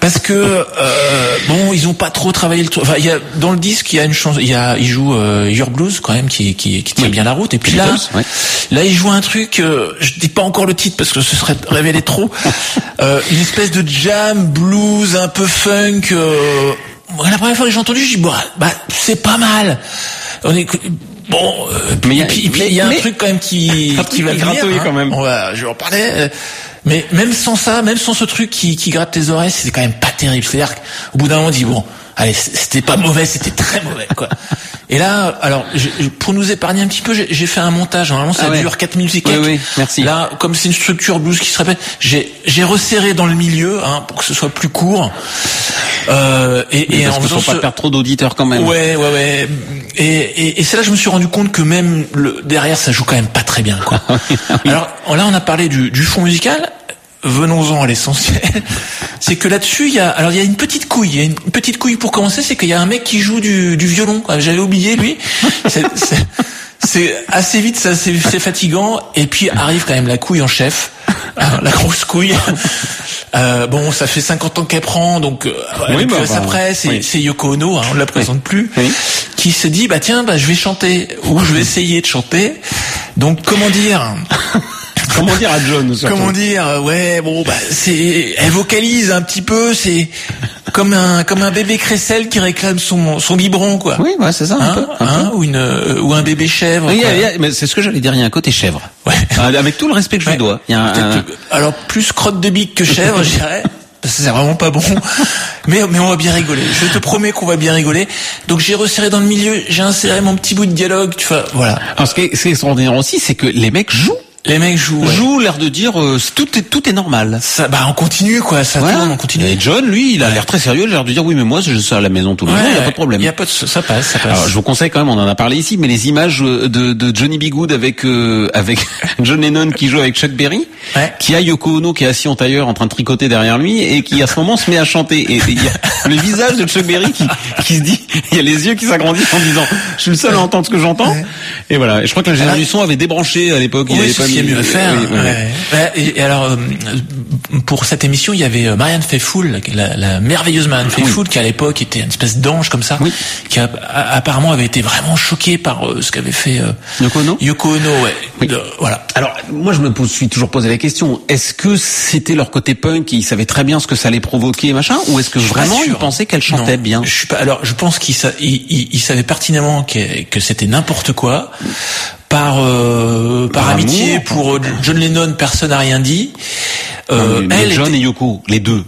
Speaker 6: Parce que euh, bon, ils ont pas trop travaillé le truc. Enfin, il y a dans le disque, il y a une chanson, il y a, il joue euh, Your Blues quand même qui qui, qui tient
Speaker 5: Oui.
Speaker 6: bien la route. Et puis là,
Speaker 5: Beatles, ouais.
Speaker 6: là, il joue un truc. euh, je dis pas encore le titre parce que ce serait révélé trop. Euh, une espèce de jam blues un peu funk. Euh, la première fois que j'ai entendu, j'ai dit bah, bah c'est pas mal. On est bon. euh,
Speaker 5: Mais il y a- mais-
Speaker 6: un truc quand même qui qui va
Speaker 5: qui
Speaker 6: venir,
Speaker 5: gratouille
Speaker 6: hein.
Speaker 5: quand même.
Speaker 6: On va, je vais en parler. euh, Mais même sans ça, même sans ce truc qui, qui gratte tes oreilles, c'est quand même pas terrible. C'est-à-dire qu'au bout d'un moment, on dit bon, allez, c'était pas mauvais, c'était très mauvais, quoi. Et là, alors, je- pour nous épargner un petit peu, j'ai fait un montage. Normalement, ça
Speaker 5: Ah ouais.
Speaker 6: dure 4 minutes et
Speaker 5: Oui,
Speaker 6: quelques.
Speaker 5: oui, merci.
Speaker 6: Là, comme c'est une structure blues qui se répète, j'ai resserré dans le milieu, hein, pour que ce soit plus court. Euh, et, et
Speaker 5: Parce
Speaker 6: en
Speaker 5: que
Speaker 6: faisant
Speaker 5: faut pas
Speaker 6: ce-
Speaker 5: perdre trop d'auditeurs quand même.
Speaker 6: Ouais, ouais, ouais. Et, et, et c'est là que je me suis rendu compte que même le, derrière, ça joue quand même pas très bien. Quoi. Alors là, on a parlé du, du fond musical. Venons-en à l'essentiel. C'est que là-dessus, il y a, alors il y a une petite couille. Il y a une petite couille pour commencer, c'est qu'il y a un mec qui joue du, du violon. J'avais oublié lui. C'est- c'est- C'est assez vite, ça, c'est c'est fatigant. Et puis arrive quand même la couille en chef, la grosse couille. Euh, bon, ça fait 50 ans qu'elle prend, donc euh,
Speaker 5: Oui,
Speaker 6: avec
Speaker 5: bah, bah,
Speaker 6: après, c'est
Speaker 5: oui.
Speaker 6: c'est Yoko Ono, hein, on ne la présente plus,
Speaker 5: Oui.
Speaker 6: qui se dit bah tiens, bah je vais chanter ou je vais essayer de chanter. Donc comment dire?
Speaker 5: Comment dire à John surtout
Speaker 6: Comment dire euh, Ouais, bon bah c'est elle vocalise un petit peu, c'est comme un comme un bébé crécelle qui réclame son son biberon quoi.
Speaker 5: Oui, ouais, c'est ça. un
Speaker 6: Hein,
Speaker 5: peu, un
Speaker 6: hein,
Speaker 5: peu.
Speaker 6: ou une euh, ou un bébé chèvre.
Speaker 5: Oui, il y
Speaker 6: quoi.
Speaker 5: a- a- mais c'est ce que j'allais dire. Il y a un côté chèvre.
Speaker 6: Ouais.
Speaker 5: Ah, Avec tout le respect que je lui dois. Il y a un,
Speaker 6: Peut-être
Speaker 5: un-
Speaker 6: que- alors plus crotte de bique que chèvre, je dirais. Parce que c'est vraiment pas bon. Mais, mais on va bien rigoler. Je te promets qu'on va bien rigoler. Donc j'ai resserré dans le milieu, j'ai inséré mon petit bout de dialogue, tu vois, voilà.
Speaker 5: Alors, ce qui est, ce qui est extraordinaire aussi, c'est que les mecs jouent.
Speaker 6: Les mecs jouent. ouais.
Speaker 5: Jouent l'air de dire euh, tout est tout est normal.
Speaker 6: Ça, bah on continue quoi, ça
Speaker 5: Voilà.
Speaker 6: tourne, on continue.
Speaker 5: Et John, lui, il a l'air très sérieux. L'air de dire oui, mais moi, je suis à la maison tous les jours. Il n'y a pas de problème.
Speaker 6: Il y a pas de, ça passe, ça passe.
Speaker 5: Alors, je vous conseille quand même, on en a parlé ici, mais les images euh, de, de Johnny B. Good avec euh, avec John Lennon qui joue avec Chuck Berry,
Speaker 6: Ouais.
Speaker 5: qui a Yoko Ono qui est assis en tailleur en train de tricoter derrière lui et qui à ce moment se met à chanter. Et il y a le visage de Chuck Berry qui, qui se dit, il y a les yeux qui s'agrandissent en disant, je suis le seul à entendre ce que j'entends. Et voilà. Et je crois que l'ingénieur du son avait débranché à l'époque. il avait pas
Speaker 6: qu'il y a
Speaker 5: mis-
Speaker 6: mieux à faire.
Speaker 5: Oui, oui, oui.
Speaker 6: Ouais. Ouais, et, alors, euh, pour cette émission, il y avait euh, Marianne Faithfull, la, la merveilleuse Marianne Faithfull, qui à l'époque était une espèce d'ange comme ça, qui a- apparemment avait été vraiment choquée par euh, ce qu'avait fait euh,
Speaker 5: Yoko Ono
Speaker 6: Yoko Ono, ouais. De- voilà.
Speaker 5: Alors, moi, je me pose, suis toujours posé la question. Est-ce que c'était leur côté punk ils savaient très bien ce que ça allait provoquer, machin, ou est-ce que vraiment ils pensaient qu'elle chantait
Speaker 6: Non,
Speaker 5: bien
Speaker 6: Je suis pas. Alors, je pense qu'il sa- il, il- il savait pertinemment que, que c'était n'importe quoi. Par euh, par, amitié pour euh, John Lennon, personne n'a rien dit. Euh, elle
Speaker 5: John
Speaker 6: était-
Speaker 5: et Yoko, les deux.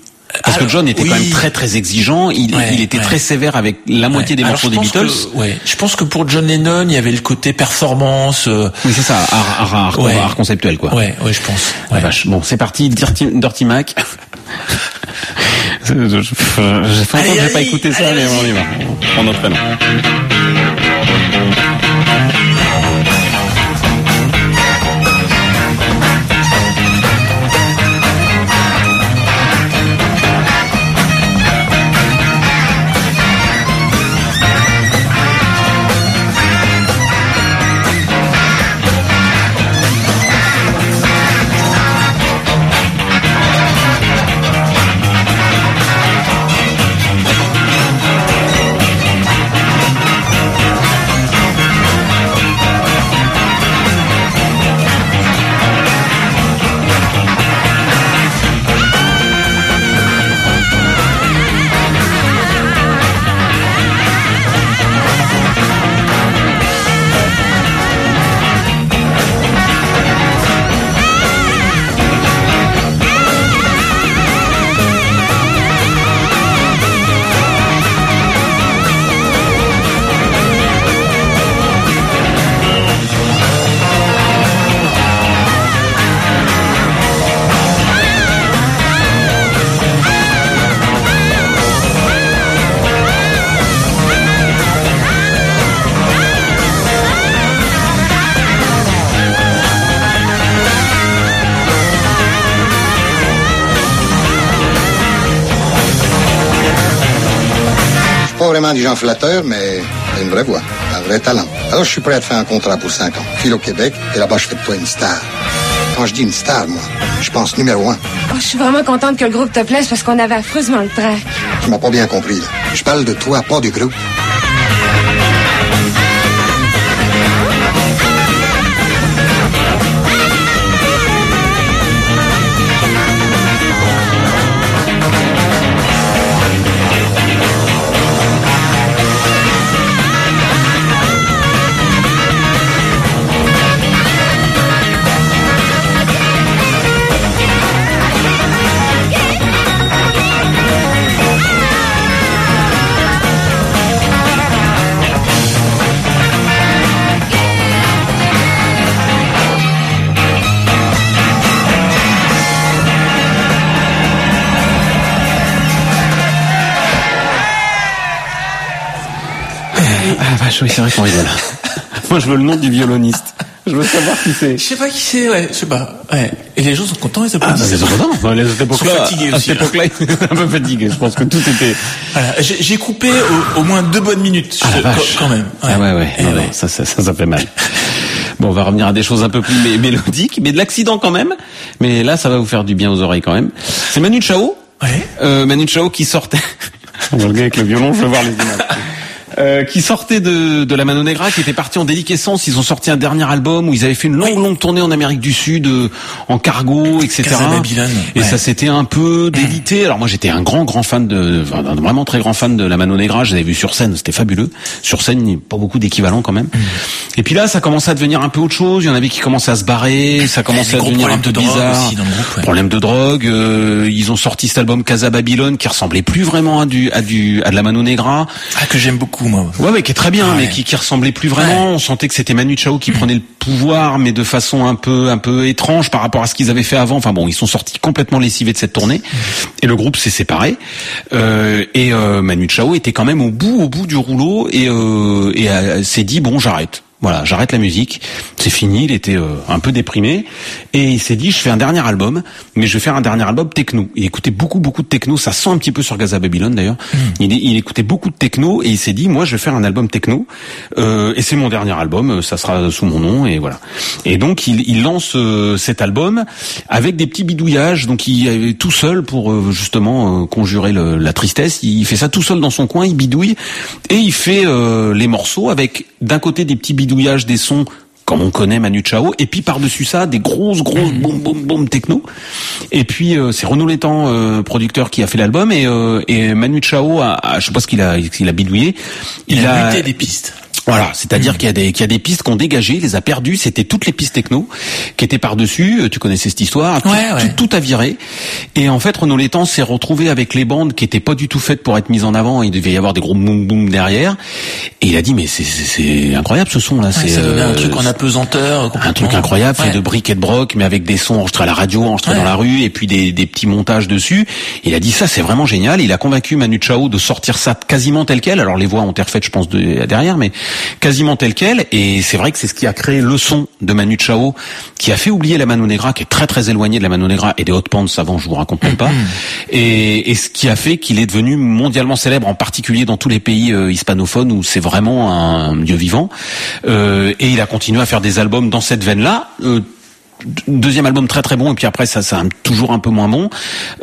Speaker 5: Parce que John était quand
Speaker 6: oui.
Speaker 5: même très très exigeant. Il,
Speaker 6: Ouais,
Speaker 5: il était
Speaker 6: ouais.
Speaker 5: très sévère avec la moitié
Speaker 6: Ouais.
Speaker 5: des morceaux des Beatles.
Speaker 6: que- ouais, je pense que pour John Lennon, il y avait le côté performance. euh,
Speaker 5: Oui, c'est ça, art, art, art, art conceptuel, quoi.
Speaker 6: ouais, ouais, je pense.
Speaker 5: Vache. Bon, c'est parti, Dirty, Dirty Mac. je, je, pas
Speaker 6: allez,
Speaker 5: écouté ça, mais on y va. On prend
Speaker 3: flatteur, mais une vraie voix, un vrai talent. Alors je suis prêt à te faire un contrat pour 5 ans. File au Québec, et là-bas je fais de toi une star. Quand je dis une star, moi, je pense numéro un.
Speaker 12: Oh, je suis vraiment contente que le groupe te plaise parce qu'on avait affreusement le trac.
Speaker 3: Tu m'as pas bien compris, là. Je parle de toi, pas du groupe.
Speaker 5: Vache, oui, c'est vrai qu'on rigole. Moi, je veux le nom du violoniste. Je veux savoir qui c'est.
Speaker 6: Je sais pas qui c'est, ouais, je sais pas. Ouais. Et les gens sont contents, ils
Speaker 5: Ah, bah,
Speaker 6: applaudissent.
Speaker 5: c'est content. Enfin, les autres époques-là,
Speaker 6: Ils sont fatigués aussi,
Speaker 5: cette
Speaker 6: là.
Speaker 5: époque-là, ils étaient un peu fatigués. Je pense que tout était.
Speaker 6: Voilà. J'ai coupé au, au moins deux bonnes minutes,
Speaker 5: Ah, la vache.
Speaker 6: quand, même.
Speaker 5: Ah ouais, ouais. Non,
Speaker 6: ouais.
Speaker 5: non, ça, ça, ça, ça fait mal. Bon, on va revenir à des choses un peu plus mé- mélodiques, mais de l'accident quand même. Mais là, ça va vous faire du bien aux oreilles quand même. C'est Manu Chao.
Speaker 6: Ouais.
Speaker 5: Euh, Manu Chao qui sortait. On voit le gars avec le violon, je veux voir les images. Euh, qui sortait de, de la Mano Negra, qui était parti en déliquescence. Ils ont sorti un dernier album où ils avaient fait une longue, longue tournée en Amérique du Sud, euh, en cargo, etc.
Speaker 6: Babylone,
Speaker 5: Et
Speaker 6: ouais.
Speaker 5: ça s'était un peu délité. Alors moi, j'étais un grand, grand fan de, enfin, un vraiment très grand fan de la Mano Negra. Je l'avais vu sur scène, c'était fabuleux. Sur scène, il n'y a pas beaucoup d'équivalents quand même. Et puis là, ça commençait à devenir un peu autre chose. Il y en avait qui commençaient à se barrer, ça commençait à devenir un peu
Speaker 6: de
Speaker 5: bizarre.
Speaker 6: aussi dans le groupe, ouais.
Speaker 5: Problème de drogue. euh, ils ont sorti cet album Casa Babylone qui ressemblait plus vraiment à du, à du, à de la Mano Negra.
Speaker 6: Ah, que j'aime beaucoup, moi.
Speaker 5: Ouais, ouais, qui est très bien, mais qui, qui ressemblait plus vraiment. On sentait que c'était Manu Chao qui prenait le pouvoir, mais de façon un peu, un peu étrange par rapport à ce qu'ils avaient fait avant. Enfin bon, ils sont sortis complètement lessivés de cette tournée, et le groupe s'est séparé. Euh, et euh, Manu Chao était quand même au bout, au bout du rouleau, et, euh, et euh, s'est dit bon, j'arrête. Voilà, j'arrête la musique, c'est fini. Il était euh, un peu déprimé et il s'est dit je fais un dernier album, mais je vais faire un dernier album techno. Il écoutait beaucoup beaucoup de techno, ça sent un petit peu sur Gaza Babylon d'ailleurs. Il, il écoutait beaucoup de techno et il s'est dit moi je vais faire un album techno euh, et c'est mon dernier album, ça sera sous mon nom et voilà. Et donc il, il lance euh, cet album avec des petits bidouillages, donc il est tout seul pour euh, justement euh, conjurer le- la tristesse. Il fait ça tout seul dans son coin, il bidouille et il fait euh, les morceaux avec d'un côté des petits bidouillages, des sons comme on connaît Manu Chao, et puis par-dessus ça, des grosses, grosses boum, boum, boum techno. Et puis euh, c'est Renaud Létang, euh, producteur, qui a fait l'album, et, euh, et Manu Chao, a, a- je sais pas ce qu'il a, qu'il a bidouillé.
Speaker 6: Il, a muté des pistes.
Speaker 5: Voilà, c'est-à-dire qu'il y a des qu'il y a des pistes qu'on dégagé, il les a perdues, c'était toutes les pistes techno qui étaient par-dessus, euh, tu connaissais cette histoire, tout,
Speaker 6: Ouais, ouais.
Speaker 5: tout, tout a viré. Et en fait, Renaud Létang s'est retrouvé avec les bandes qui étaient pas du tout faites pour être mises en avant, il devait y avoir des gros boum boum derrière. Et il a dit mais c'est incroyable ce son là,
Speaker 6: Ouais,
Speaker 5: c'est
Speaker 6: donnait un
Speaker 5: euh,
Speaker 6: truc en apesanteur.
Speaker 5: un truc incroyable, fait de briques et de broc, mais avec des sons enregistrés à la radio, enregistrés dans la rue, et puis des, des petits montages dessus. Il a dit ça, c'est vraiment génial. Il a convaincu Manu Chao de sortir ça quasiment tel quel. Alors les voix ont été refaites, je pense, de, derrière, mais quasiment tel quel. Et c'est vrai que c'est ce qui a créé le son de Manu Chao, qui a fait oublier la Mano Negra, qui est très très éloigné de la Mano Negra et des Hot Pants avant, je vous raconte même pas. Et, et ce qui a fait qu'il est devenu mondialement célèbre, en particulier dans tous les pays euh, hispanophones où c'est vraiment un dieu vivant. Euh, et il a continué à faire des albums dans cette veine-là. Euh, deuxième album très très bon et puis après ça c'est toujours un peu moins bon.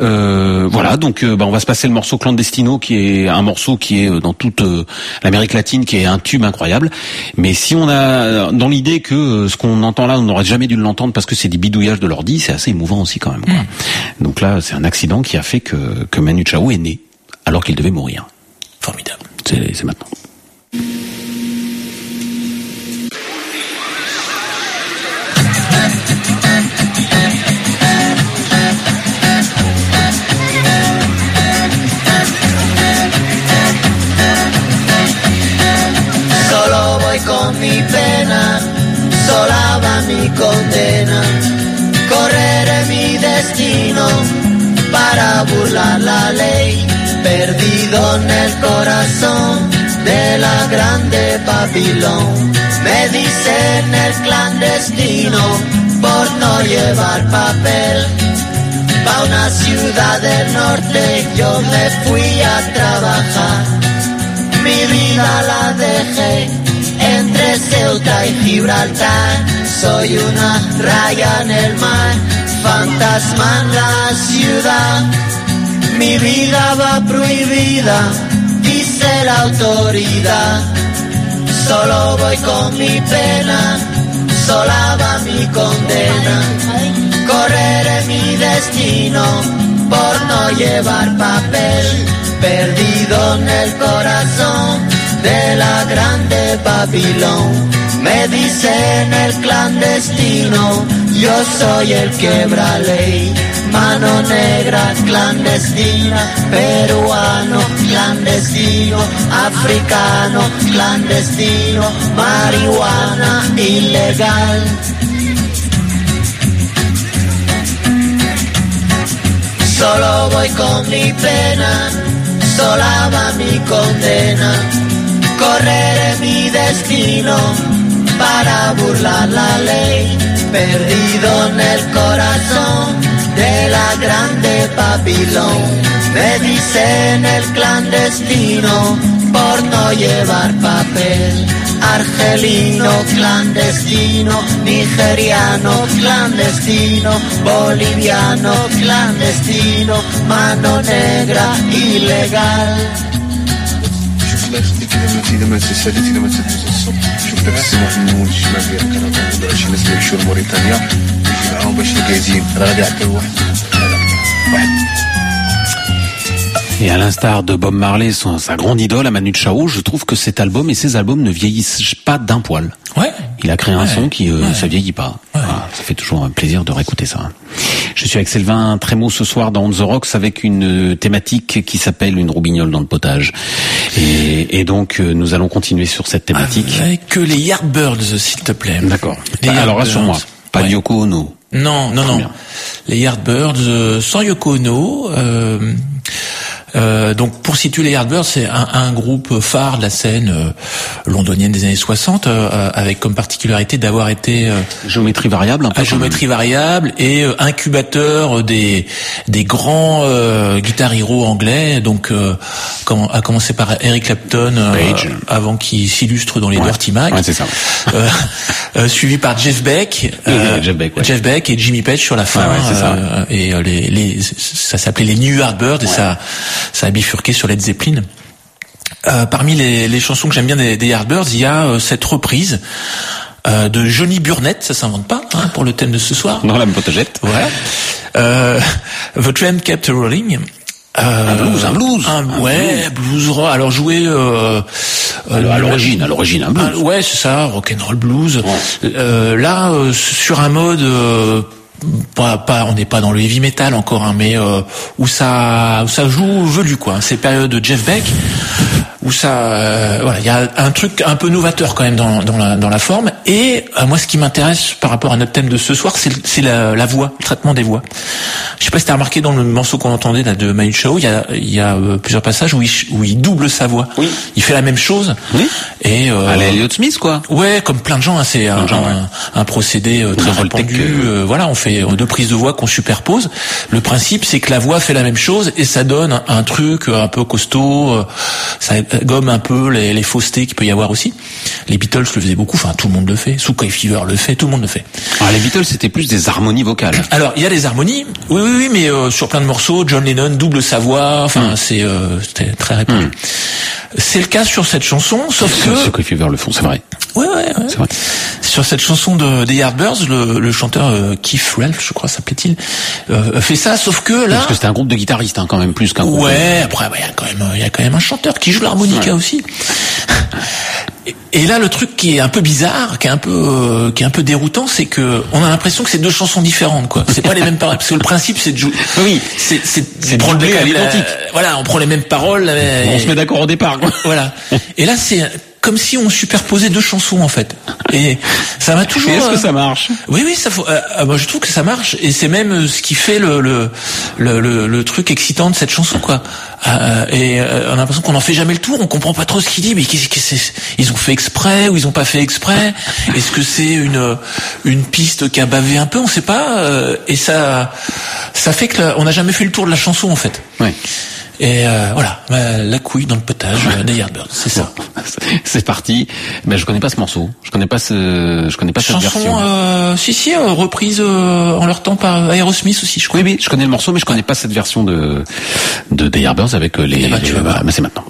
Speaker 5: Euh, voilà donc euh, bah, on va se passer le morceau Clandestino qui est un morceau qui est euh, dans toute euh, l'Amérique latine qui est un tube incroyable. Mais si on a dans l'idée que euh, ce qu'on entend là on n'aurait jamais dû l'entendre parce que c'est des bidouillages de l'ordi c'est assez émouvant aussi quand même quoi. donc là c'est un accident qui a fait que, que Manu Chao est né alors qu'il devait mourir.
Speaker 6: Formidable.
Speaker 5: C'est c'est maintenant
Speaker 13: mi pena, sola va mi condena. Correré mi destino para burlar la ley, perdido en el corazón de la grande Babilón. Me dicen el clandestino por no llevar papel. Pa' una ciudad del norte yo me fui a trabajar. Mi vida la dejé Ceuta y Gibraltar. Soy una raya en el mar, fantasma en la ciudad. Mi vida va prohibida, dice la autoridad. Solo voy con mi pena, sola va mi condena. Correré mi destino por no llevar papel, perdido en el corazón de la grande Babilón. Me dicen el clandestino, yo soy el quebra ley. Mano negra clandestina, peruano clandestino, africano clandestino, marihuana ilegal. Solo voy con mi pena, sola va mi condena. Correré mi destino para burlar la ley, perdido en el corazón de la grande Babilón. Me dicen el clandestino por no llevar papel. Argelino clandestino, nigeriano clandestino, boliviano clandestino, mano negra ilegal.
Speaker 5: Et à l'instar de Bob Marley, son, sa grande idole, Manu Chao, je trouve que cet album et ses albums ne vieillissent pas d'un poil.
Speaker 6: Ouais,
Speaker 5: il a créé un
Speaker 6: Ouais.
Speaker 5: son qui, euh,
Speaker 6: Ouais.
Speaker 5: ça vieillit pas. Voilà, ça fait toujours un plaisir de réécouter ça. Je suis avec Sylvain Trémaux ce soir dans On the Rocks avec une euh, thématique qui s'appelle une roubignole dans le potage. Et, et donc, euh, nous allons continuer sur cette thématique.
Speaker 6: Avec que les Yardbirds, s'il te plaît.
Speaker 5: D'accord.
Speaker 6: Les
Speaker 5: Alors, rassure-moi. Pas Yoko Ono.
Speaker 6: Non, non, non. Les Yardbirds euh, sans Yoko Ono. Euh, donc pour situer les Yardbirds, c'est un, un groupe phare de la scène euh, londonienne des années 60, euh, avec comme particularité d'avoir été euh,
Speaker 5: Géométrie variable, un peu
Speaker 6: à géométrie variable et euh, incubateur des des grands euh, guitar héros anglais. Donc euh, comment- à commencer par Eric Clapton euh, avant qu'il s'illustre dans les
Speaker 5: Ouais.
Speaker 6: Dirty Mac.
Speaker 5: Ouais, ça.
Speaker 6: Suivi par Jeff Beck,
Speaker 5: Euh, Jeff Beck, ouais.
Speaker 6: Jeff Beck et Jimmy Page sur la fin.
Speaker 5: Ça.
Speaker 6: euh, et euh, les, les, ça s'appelait les New Yardbirds et ça, ça a bifurqué sur Led Zeppelin. Euh, parmi les, les chansons que j'aime bien des, des Yardbirds, il y a euh, cette reprise euh, de Johnny Burnett, ça s'invente pas hein, pour le thème de ce soir.
Speaker 5: Dans la potagette.
Speaker 6: Ouais. Euh, The Train Kept Rolling. Euh,
Speaker 5: Un blues, un blues.
Speaker 6: un-
Speaker 5: Un
Speaker 6: ouais, blues. Alors joué euh, euh,
Speaker 5: À l'origine, à l'origine, un blues.
Speaker 6: ah, ouais, c'est ça, rock and roll blues. Euh, là, euh, sur un mode euh, pas, pas, on n'est pas dans le heavy metal encore, hein, mais euh, où ça, où ça joue velu quoi. Ces périodes de Jeff Beck, où ça, euh, voilà, il y a un truc un peu novateur quand même dans, dans, la, dans la forme. Et euh, moi, ce qui m'intéresse par rapport à notre thème de ce soir, c'est c'est la, la voix, le traitement des voix. Je sais pas si t'as remarqué dans le morceau qu'on entendait là de Mind Show, il y a, il y a euh, plusieurs passages où il, où il double sa voix.
Speaker 5: Oui.
Speaker 6: Il fait la même chose.
Speaker 5: Oui.
Speaker 6: Et euh,
Speaker 5: À la Elliott Smith, quoi.
Speaker 6: Ouais, comme plein de gens, hein, c'est un, un- un procédé euh, très répandu.
Speaker 5: euh,
Speaker 6: euh, voilà, on fait euh, deux prises de voix qu'on superpose. Le principe, c'est que la voix fait la même chose et ça donne un, un truc euh, un peu costaud. euh, Ça gomme un peu les, les faussetés qu'il peut y avoir aussi. Les Beatles le faisaient beaucoup. Enfin, tout le monde le fait. Sukai Fever le fait. Tout le monde le fait.
Speaker 5: Alors, les Beatles, c'était plus des harmonies vocales.
Speaker 6: Alors, il y a les harmonies. Oui, oui, oui, mais euh, sur plein de morceaux, John Lennon double sa voix. Enfin,
Speaker 5: Hmm.
Speaker 6: c'est euh, c'était très répandu. C'est le cas sur cette chanson, sauf que
Speaker 5: qui Fever le font, c'est vrai.
Speaker 6: Ouais, ouais, ouais.
Speaker 5: C'est vrai.
Speaker 6: Sur cette chanson de des Yardbirds, le, le chanteur euh, Keith Relf, je crois s'appelait-il, euh, fait ça, sauf que là,
Speaker 5: Parce que c'était un groupe de guitaristes, hein, quand même, plus qu'un groupe.
Speaker 6: ouais, après bah, il y a quand même il y a quand même un chanteur qui joue l'harmonica
Speaker 5: Ouais.
Speaker 6: aussi. Et- Et là, le truc qui est un peu bizarre, qui est un peu, euh, qui est un peu déroutant, c'est que on a l'impression que c'est deux chansons différentes, quoi. C'est pas les mêmes paroles, parce que le principe, c'est de jouer.
Speaker 5: Oui.
Speaker 6: c'est, c'est,
Speaker 5: C'est
Speaker 6: on prend
Speaker 5: doubler
Speaker 6: le-
Speaker 5: à
Speaker 6: la-. Voilà, on prend les mêmes paroles.
Speaker 5: On se met d'accord au départ, quoi.
Speaker 6: voilà. Et là, c'est comme si on superposait deux chansons en fait. Et ça m'a toujours.
Speaker 5: Est-ce que
Speaker 6: euh,
Speaker 5: ça marche?
Speaker 6: Oui, oui, ça. Faut, euh, euh, moi, je trouve que ça marche. Et c'est même euh, ce qui fait le le, le le le truc excitant de cette chanson, quoi. Euh, et euh, on a l'impression qu'on n'en fait jamais le tour. On comprend pas trop ce qu'il dit. Mais qu'est-ce que c'est Ils ont fait exprès ou ils ont pas fait exprès? Est-ce que c'est une une piste qui a bavé un peu? On sait pas. euh, et ça ça fait que la- on n'a jamais fait le tour de la chanson en fait.
Speaker 5: Ouais.
Speaker 6: Et euh, voilà, la couille dans le potage des Yardbirds, c'est ça.
Speaker 5: C'est parti. Ben, je connais pas ce morceau. Je connais pas ce, je connais pas cette
Speaker 6: Chanson,
Speaker 5: version.
Speaker 6: euh, si si, reprise en leur temps par Aerosmith aussi, je crois.
Speaker 5: Oui, oui, je connais le morceau, mais je connais pas cette version de, de The Yardbirds avec euh, les,
Speaker 6: ben, tu vas
Speaker 5: voilà, mais c'est maintenant.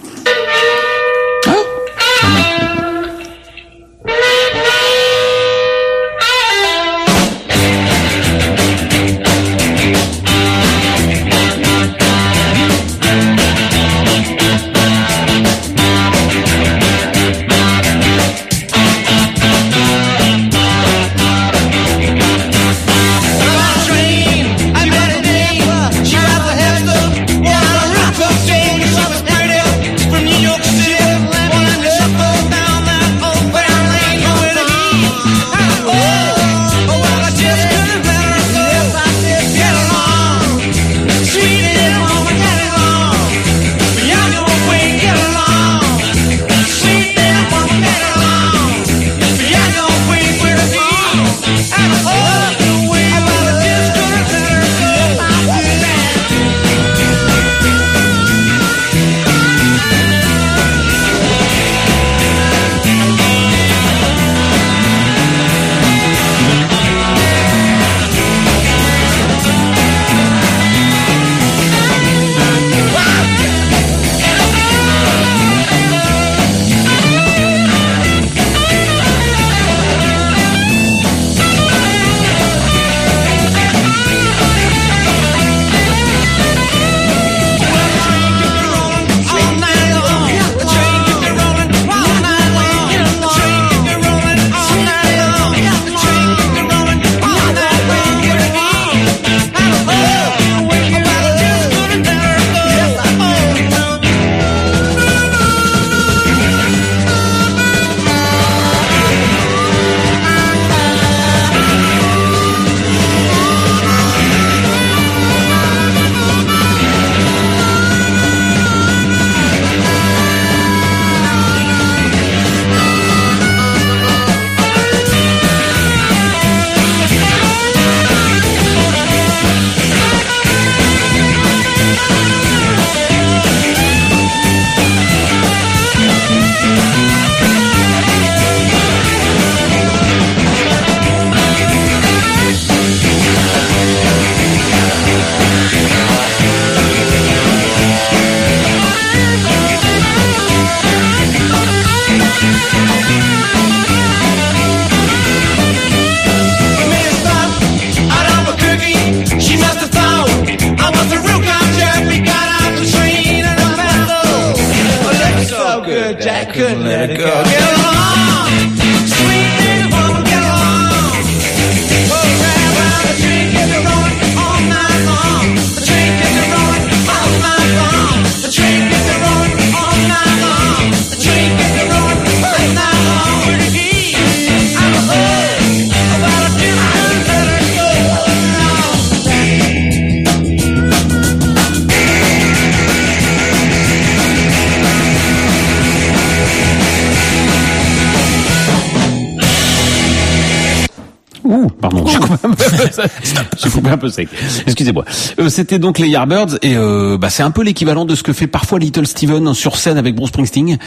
Speaker 5: Peu sec. Excusez-moi. Euh, C'était donc les Yardbirds et euh, bah, c'est un peu l'équivalent de ce que fait parfois Little Steven sur scène avec Bruce Springsteen.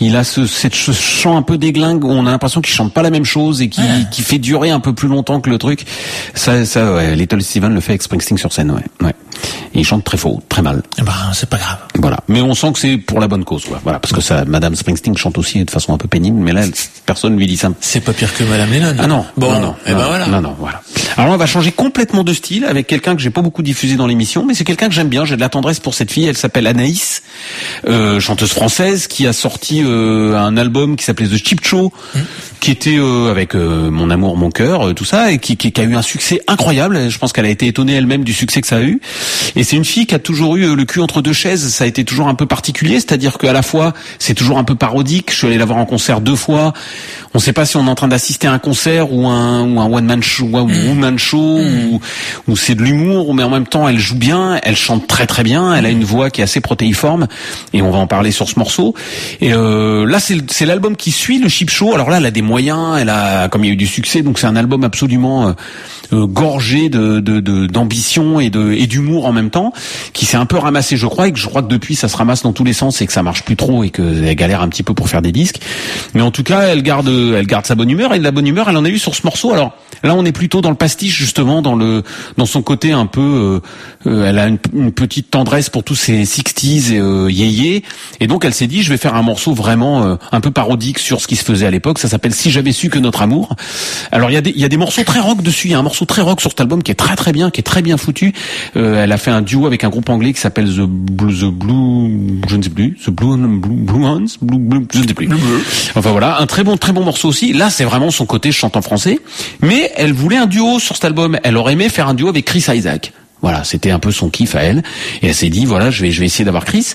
Speaker 5: Il a ce, cette, ce chant un peu déglingue où on a l'impression qu'il chante pas la même chose et qui, qui fait durer un peu plus longtemps que le truc. Ça, ça ouais, Little Steven le fait avec Springsteen sur scène, ouais. ouais. Et il chante très faux, très mal.
Speaker 6: Ben, c'est pas grave.
Speaker 5: Voilà. Mais on sent que c'est pour la bonne cause, quoi. Voilà. Parce que ça, Madame Springsteen chante aussi de façon un peu pénible, mais là, personne lui dit ça.
Speaker 6: C'est pas pire que Madame Lennon.
Speaker 5: Ah non.
Speaker 6: Bon,
Speaker 5: non, non,
Speaker 6: eh ben voilà.
Speaker 5: Non, non, voilà. Alors on va changer complètement de style avec quelqu'un que j'ai pas beaucoup diffusé dans l'émission, mais c'est quelqu'un que j'aime bien. J'ai de la tendresse pour cette fille. Elle s'appelle Anaïs, euh, chanteuse française, qui a sorti euh, un album qui s'appelait The Cheap Show, qui était euh, avec Mon amour, mon cœur, tout ça, et qui, qui, qui a eu un succès incroyable. Je pense qu'elle a été étonnée elle-même du succès que ça a eu. Et c'est une fille qui a toujours eu le cul entre deux chaises. Ça a été toujours un peu particulier, c'est-à-dire qu'à la fois c'est toujours un peu parodique. Je suis allé la voir en concert deux fois. On ne sait pas si on est en train d'assister à un concert ou un, ou un one man show, ou un woman show, ou, ou c'est de l'humour, mais en même temps elle joue bien, elle chante très très bien, elle a une voix qui est assez protéiforme, et on va en parler sur ce morceau. Et euh, là c'est l'album qui suit le Chip Show. Alors là elle a des moyens, elle a comme il y a eu du succès, donc c'est un album absolument euh, euh, gorgé de de- de- d'ambition et de et d'humour en même temps, qui s'est un peu ramassé je crois, et que je crois que depuis ça se ramasse dans tous les sens et que ça marche plus trop et qu'elle galère un petit peu pour faire des disques. Mais en tout cas elle garde elle garde sa bonne humeur et de la bonne humeur elle en a eu sur ce morceau. Alors là on est plutôt dans le pastiche justement dans le dans son côté un peu euh, euh, elle a une, une petite tendresse pour tous ces 60s et euh, yéyé. Et donc elle s'est dit je vais faire un morceau vraiment euh, un peu parodique sur ce qui se faisait à l'époque. Ça s'appelle si j'avais su que notre amour. Alors il y a des il y a des morceaux très rock dessus. Il y a un morceau très rock sur cet album qui est très très bien qui est très bien foutu. Euh, elle a fait un duo avec un groupe anglais qui s'appelle The Blue the Blue je ne sais plus. The Blue Blue, Blue Hands Blue, Blue je ne sais plus. Enfin voilà. Un très bon très bon morceau aussi. Là c'est vraiment son côté chante en français. Mais elle voulait un duo sur cet album. Elle aurait aimé faire un duo avec Chris Isaac voilà, c'était un peu son kiff à elle. Et elle s'est dit, voilà, je vais, je vais essayer d'avoir Chris.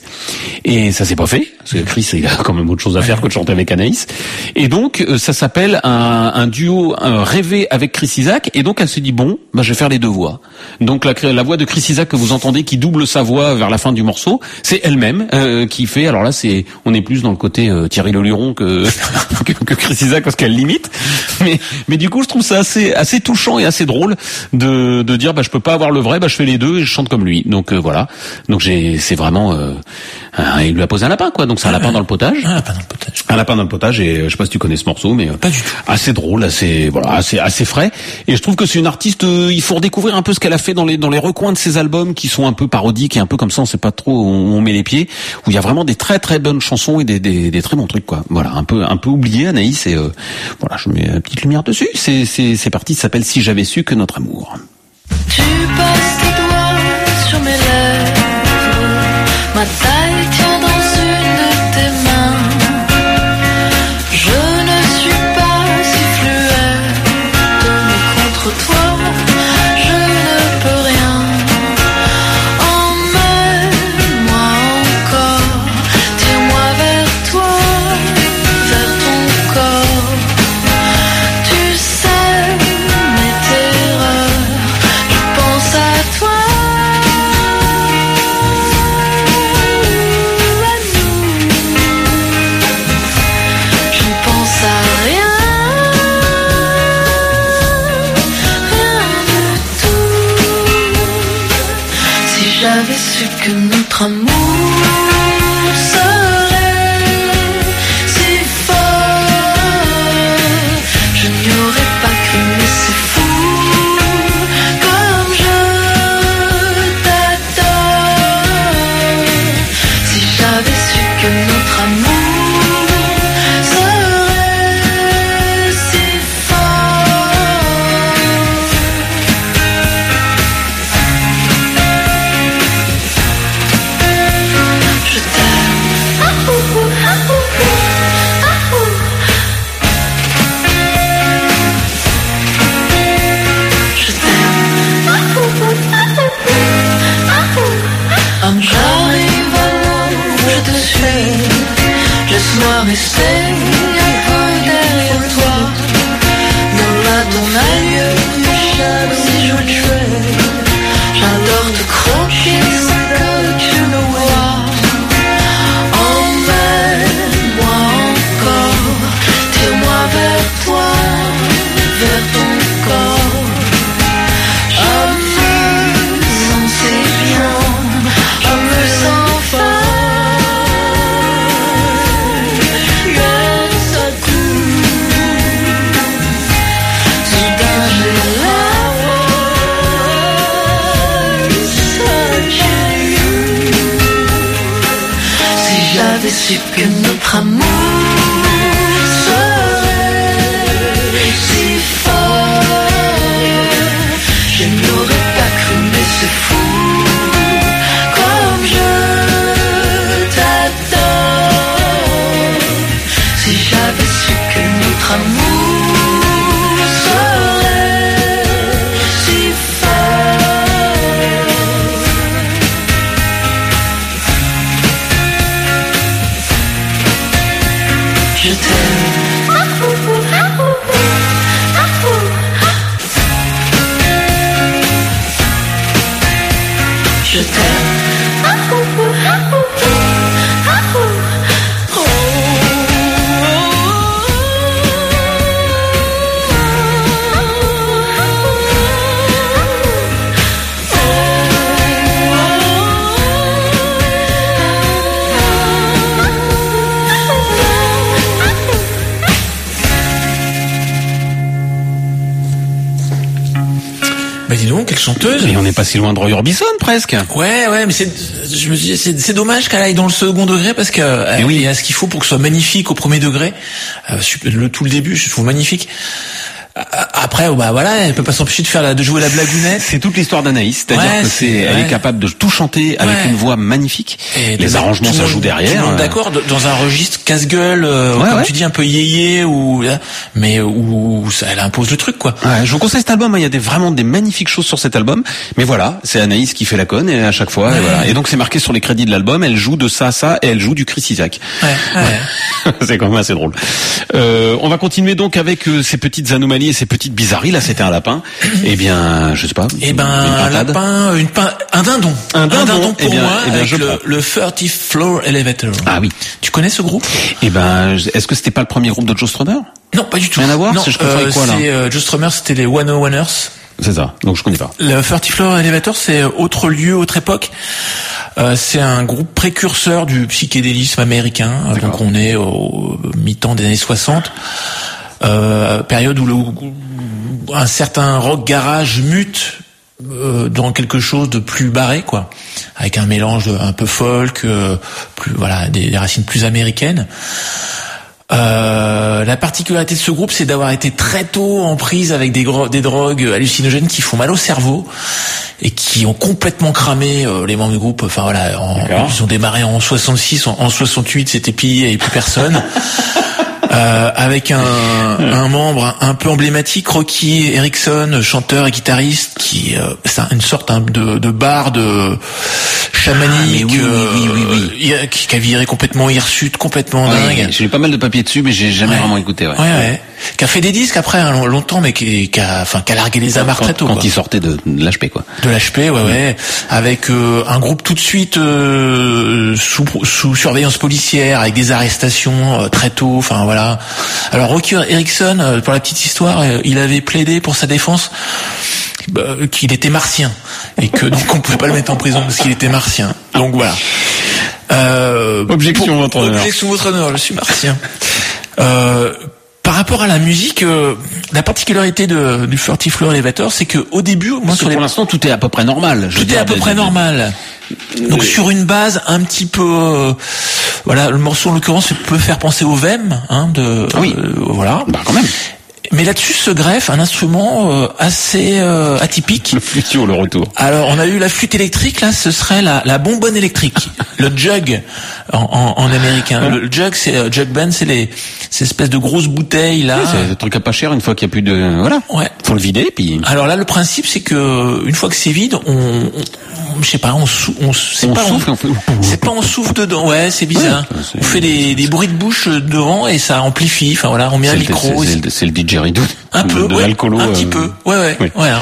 Speaker 5: Et ça s'est pas fait, parce que Chris, il a quand même autre chose à faire que de chanter avec Anaïs. Et donc, euh, ça s'appelle un, un duo un rêvé avec Chris Isaac. Et donc, elle s'est dit, bon, bah, je vais faire les deux voix. Donc, la, la voix de Chris Isaac que vous entendez, qui double sa voix vers la fin du morceau, c'est elle-même euh, qui fait. Alors là, c'est, on est plus dans le côté euh, Thierry Leluron que, que, que Chris Isaac parce qu'elle limite. Mais, mais du coup, je trouve ça assez, assez touchant et assez drôle de, de dire, bah, je peux pas avoir le vrai, bah, je fais les deux et je chante comme lui. Donc euh, voilà. Donc j'ai, c'est vraiment, euh, un- il lui a posé un lapin quoi. Donc c'est un lapin dans le potage. Un lapin dans le potage. Un lapin dans le potage et euh, je sais pas si tu connais ce morceau, mais pas du tout. Assez drôle, assez voilà, assez assez frais. Et je trouve que c'est une artiste. euh, il faut redécouvrir un peu ce qu'elle a fait dans les dans les recoins de ses albums qui sont un peu parodiques et un peu comme ça. On sait pas trop où on met les pieds. Où il y a vraiment des très très bonnes chansons et des des, des très bons trucs quoi. Voilà, un peu un peu oublié Anaïs et euh, voilà, je mets une petite lumière dessus. C'est c'est c'est parti. Ça s'appelle Si j'avais su que notre amour.
Speaker 14: Tu passes
Speaker 6: Bah dis donc, quelle chanteuse
Speaker 5: Et on n'est pas si loin de Roy Orbison presque.
Speaker 6: Ouais, ouais, mais c'est, je me dis, c'est, c'est dommage qu'elle aille dans le second degré parce que euh,
Speaker 5: Eh
Speaker 6: il y a ce qu'il faut pour que ce soit magnifique au premier degré. Euh, le tout le début, je trouve magnifique. Après, bah voilà, elle peut pas s'empêcher de faire la, de jouer la blagounette.
Speaker 5: C'est toute l'histoire d'Anaïs, c'est-à-dire
Speaker 6: Ouais,
Speaker 5: que
Speaker 6: c'est-
Speaker 5: elle
Speaker 6: ouais.
Speaker 5: est capable de tout chanter avec
Speaker 6: Ouais.
Speaker 5: une voix magnifique.
Speaker 6: Et
Speaker 5: Les arrangements, ça joue derrière. Euh,
Speaker 6: d'accord, dans un registre casse-gueule, euh, comme tu dis, un peu yéyé ou, mais où, ça, elle impose le truc, quoi.
Speaker 5: Ouais, je vous conseille cet album. hein. Il y a des, vraiment des magnifiques choses sur cet album. Mais voilà, c'est Anaïs qui fait la conne et à chaque fois. Et, voilà. et donc c'est marqué sur les crédits de l'album. Elle joue de ça, à ça et elle joue du Chris Isaac.
Speaker 6: Ouais, ouais.
Speaker 5: c'est quand même assez drôle. Euh, on va continuer donc avec euh, ces petites anomalies et ces petites bizarreries. Là, c'était un lapin. Eh bien, je sais pas.
Speaker 6: Eh ben, un lapin, une pin- un dindon.
Speaker 5: Un dindon,
Speaker 6: pour
Speaker 5: eh bien-
Speaker 6: moi,
Speaker 5: eh bien,
Speaker 6: avec
Speaker 5: je
Speaker 6: le, le 30 Floor Elevator.
Speaker 5: Ah oui.
Speaker 6: Tu connais ce groupe?
Speaker 5: Eh ben, est-ce que c'était pas le premier groupe de Joe Strummer?
Speaker 6: Non, pas du tout.
Speaker 5: Rien à voir
Speaker 6: Non,
Speaker 5: C'est- je avec quoi, là?
Speaker 6: euh, Joe Strummer, c'était les One O Oneers.
Speaker 5: C'est ça. Donc je connais pas.
Speaker 6: Le 30 Floor Elevator, c'est autre lieu, autre époque. Euh, c'est un groupe précurseur du psychédélisme américain. Euh, Donc on est au mi-temps des années 60. Euh, période où le, un certain rock garage mute euh, dans quelque chose de plus barré, quoi, avec un mélange un peu folk, euh, plus voilà, des, des racines plus américaines. Euh, la particularité de ce groupe, c'est d'avoir été très tôt en prise avec des, drogues hallucinogènes qui font mal au cerveau et qui ont complètement cramé euh, les membres du groupe. Enfin voilà, en- ils ont démarré en 66, en, en 68, c'était n'y avait plus personne. Euh, avec un, un membre un peu emblématique, Rocky Erickson, chanteur et guitariste, qui euh, c'est une sorte hein, de, de bar de chamanique,
Speaker 5: oui, oui, oui, oui,
Speaker 6: euh, qui, qui a viré complètement hirsute, complètement
Speaker 5: Ouais,
Speaker 6: dingue.
Speaker 5: J'ai eu pas mal de papiers dessus, mais j'ai jamais vraiment écouté. Ouais.
Speaker 6: Ouais, ouais. Qui a fait des disques après hein, longtemps, mais qui, qui a, enfin, qui a largué les amarres très tôt.
Speaker 5: quand
Speaker 6: quoi.
Speaker 5: il sortait de, de l'HP, quoi.
Speaker 6: De l'HP, ouais, ouais, avec euh, un groupe tout de suite euh, sous, sous surveillance policière, avec des arrestations euh, très tôt. Enfin voilà. Alors Rocky Erickson, euh, pour la petite histoire, euh, il avait plaidé pour sa défense bah, qu'il était martien et que donc on pouvait pas le mettre en prison parce qu'il était martien. Donc voilà. Euh,
Speaker 5: Objection,
Speaker 6: pour-
Speaker 5: votre honneur.
Speaker 6: Objection, votre honneur. Je suis martien. Euh, par rapport à la musique, euh, la particularité de, du 30 Floor Elevator, c'est que au début, moi
Speaker 5: Parce que
Speaker 6: sur les
Speaker 5: pour l'instant, tout est à peu près normal. Je
Speaker 6: tout est à peu près normal. Donc sur une base un petit peu, euh, voilà, le morceau en l'occurrence peut faire penser au VEM, hein, de,
Speaker 5: oui.
Speaker 6: euh, voilà.
Speaker 5: Bah quand même.
Speaker 6: Mais là-dessus se greffe un instrument euh, assez euh, atypique.
Speaker 5: Le futur, le retour.
Speaker 6: Alors on a eu la flûte électrique, là ce serait la, la bonbonne électrique, le jug en, en, en américain. Le jug c'est euh, jug band, c'est les ces espèces de grosses bouteilles là.
Speaker 5: Oui, c'est un truc à pas cher une fois qu'il y a plus de voilà.
Speaker 6: Ouais.
Speaker 5: Faut le vider puis.
Speaker 6: Alors là, le principe, c'est que une fois que c'est vide, on, on- je sais pas, on, sou, on
Speaker 5: On
Speaker 6: pas,
Speaker 5: souffle, on fait-
Speaker 6: c'est pas on souffle dedans. Ouais, c'est bizarre.
Speaker 5: Ouais,
Speaker 6: on fait des, des bruits de bouche devant et ça amplifie. Enfin voilà, on met un micro.
Speaker 5: c'est- le- C'est
Speaker 6: un peu,
Speaker 5: de
Speaker 6: ouais, un
Speaker 5: euh,
Speaker 6: petit peu, ouais, ouais,
Speaker 5: oui.
Speaker 6: voilà.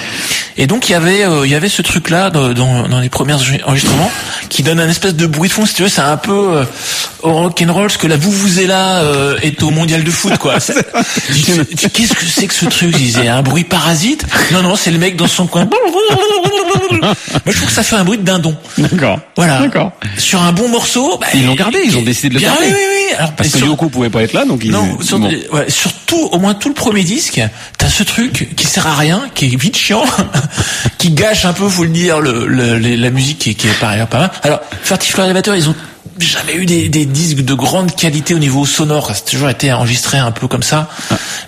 Speaker 6: Et donc il y avait, euh, il y avait ce truc-là dans, dans, dans les premiers enregistrements qui donne un espèce de bruit de fond. Si tu veux, c'est un peu euh, au rock and roll, ce que la vous vous est là euh, est au mondial de foot, quoi. Qu'est-ce que c'est que ce truc disait un bruit parasite? Non, non, c'est le mec dans son coin. Moi, je trouve que ça fait un bruit de dindon.
Speaker 5: D'accord.
Speaker 6: Voilà.
Speaker 5: D'accord.
Speaker 6: Sur un bon morceau, bah,
Speaker 5: Ils l'ont gardé, ils ont décidé de le
Speaker 6: Bien,
Speaker 5: garder.
Speaker 6: Oui, oui, oui. Alors,
Speaker 5: Parce que
Speaker 6: sur-
Speaker 5: Yoko pouvait pas être là, donc ils.
Speaker 6: non, sur,
Speaker 5: bon.
Speaker 6: ouais, surtout, au moins tout le premier disque, t'as ce truc qui sert à rien, qui est vite chiant, qui gâche un peu, faut le dire, le, la musique qui est, qui est par ailleurs pas mal. Alors, Fertifloor Elevator, ils ont jamais eu des, des disques de grande qualité au niveau sonore. Ça a toujours été enregistré un peu comme ça.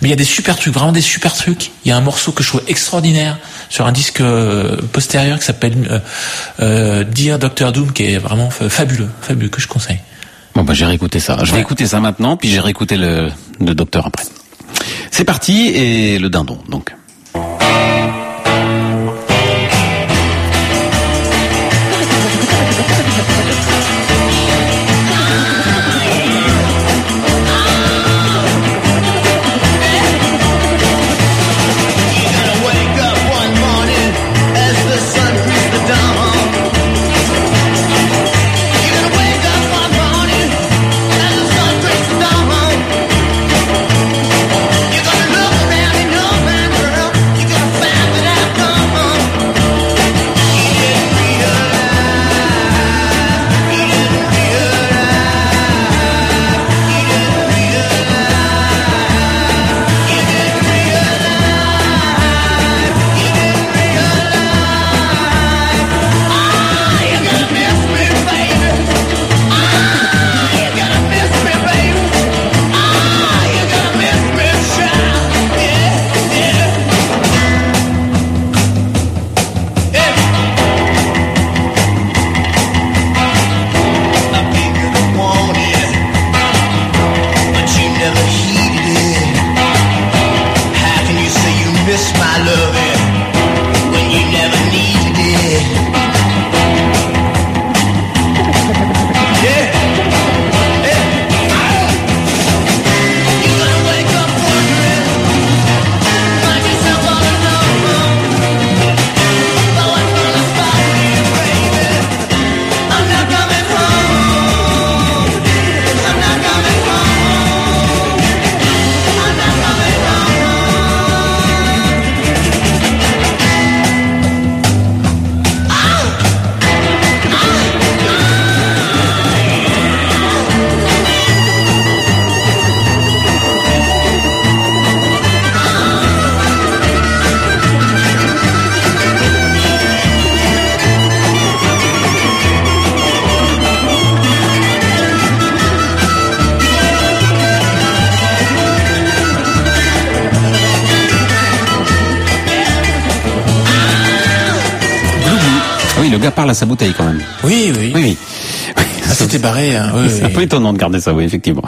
Speaker 6: Mais il y a des super trucs, vraiment des super trucs. Il y a un morceau que je trouve extraordinaire sur un disque euh, postérieur qui s'appelle euh, euh, Dear Doctor Doom, qui est vraiment fa- fabuleux, fabuleux, que je conseille.
Speaker 5: Bon bah j'ai réécouté ça. Je vais écouter ça maintenant, puis j'ai réécouté le, le docteur après. C'est parti et le dindon donc. À sa bouteille quand même.
Speaker 6: Oui, oui.
Speaker 5: Oui, oui.
Speaker 6: Ah, c'était barré. Hein. Oui,
Speaker 5: C'est un peu étonnant de garder ça, oui, effectivement.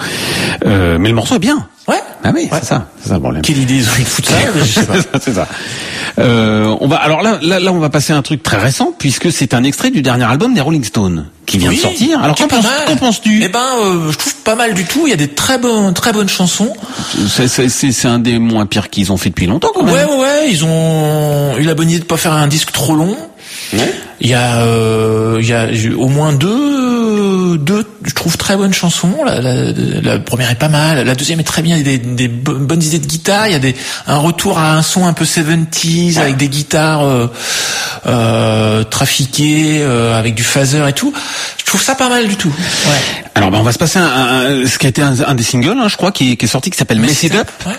Speaker 5: Euh, mais le morceau est bien.
Speaker 6: Ouais.
Speaker 5: Ah oui, c'est ça, c'est ça le problème.
Speaker 6: Quelle idée ils ont eu de foutre ça Je sais pas.
Speaker 5: c'est ça. Euh, on va alors là, là, là, on va passer à un truc très récent puisque c'est un extrait du dernier album des Rolling Stones qui vient
Speaker 6: Oui,
Speaker 5: de sortir. Alors qu'en penses- penses-tu?
Speaker 6: Eh ben, euh, je trouve pas mal du tout. Il y a des très bonnes, très bonnes chansons.
Speaker 5: C'est- un des moins pires qu'ils ont fait depuis longtemps quand même.
Speaker 6: Ouais, ouais, ouais. Ils ont eu la bonne idée de pas faire un disque trop long. Il y a, euh, il y a au moins deux, deux, je trouve très bonnes chansons. La, la, la première est pas mal. La deuxième est très bien. Il y a des, des bo- bonnes idées de guitare. Il y a des, un retour à un son un peu 70s avec des guitares euh, euh, trafiquées, euh, avec du phaser et tout. Je trouve ça pas mal du tout. Ouais.
Speaker 5: Alors ben, on va se passer un- ce qui a été un, un des singles, hein, je crois, qui est, qui est sorti, qui s'appelle Mess It Up.
Speaker 6: Ouais.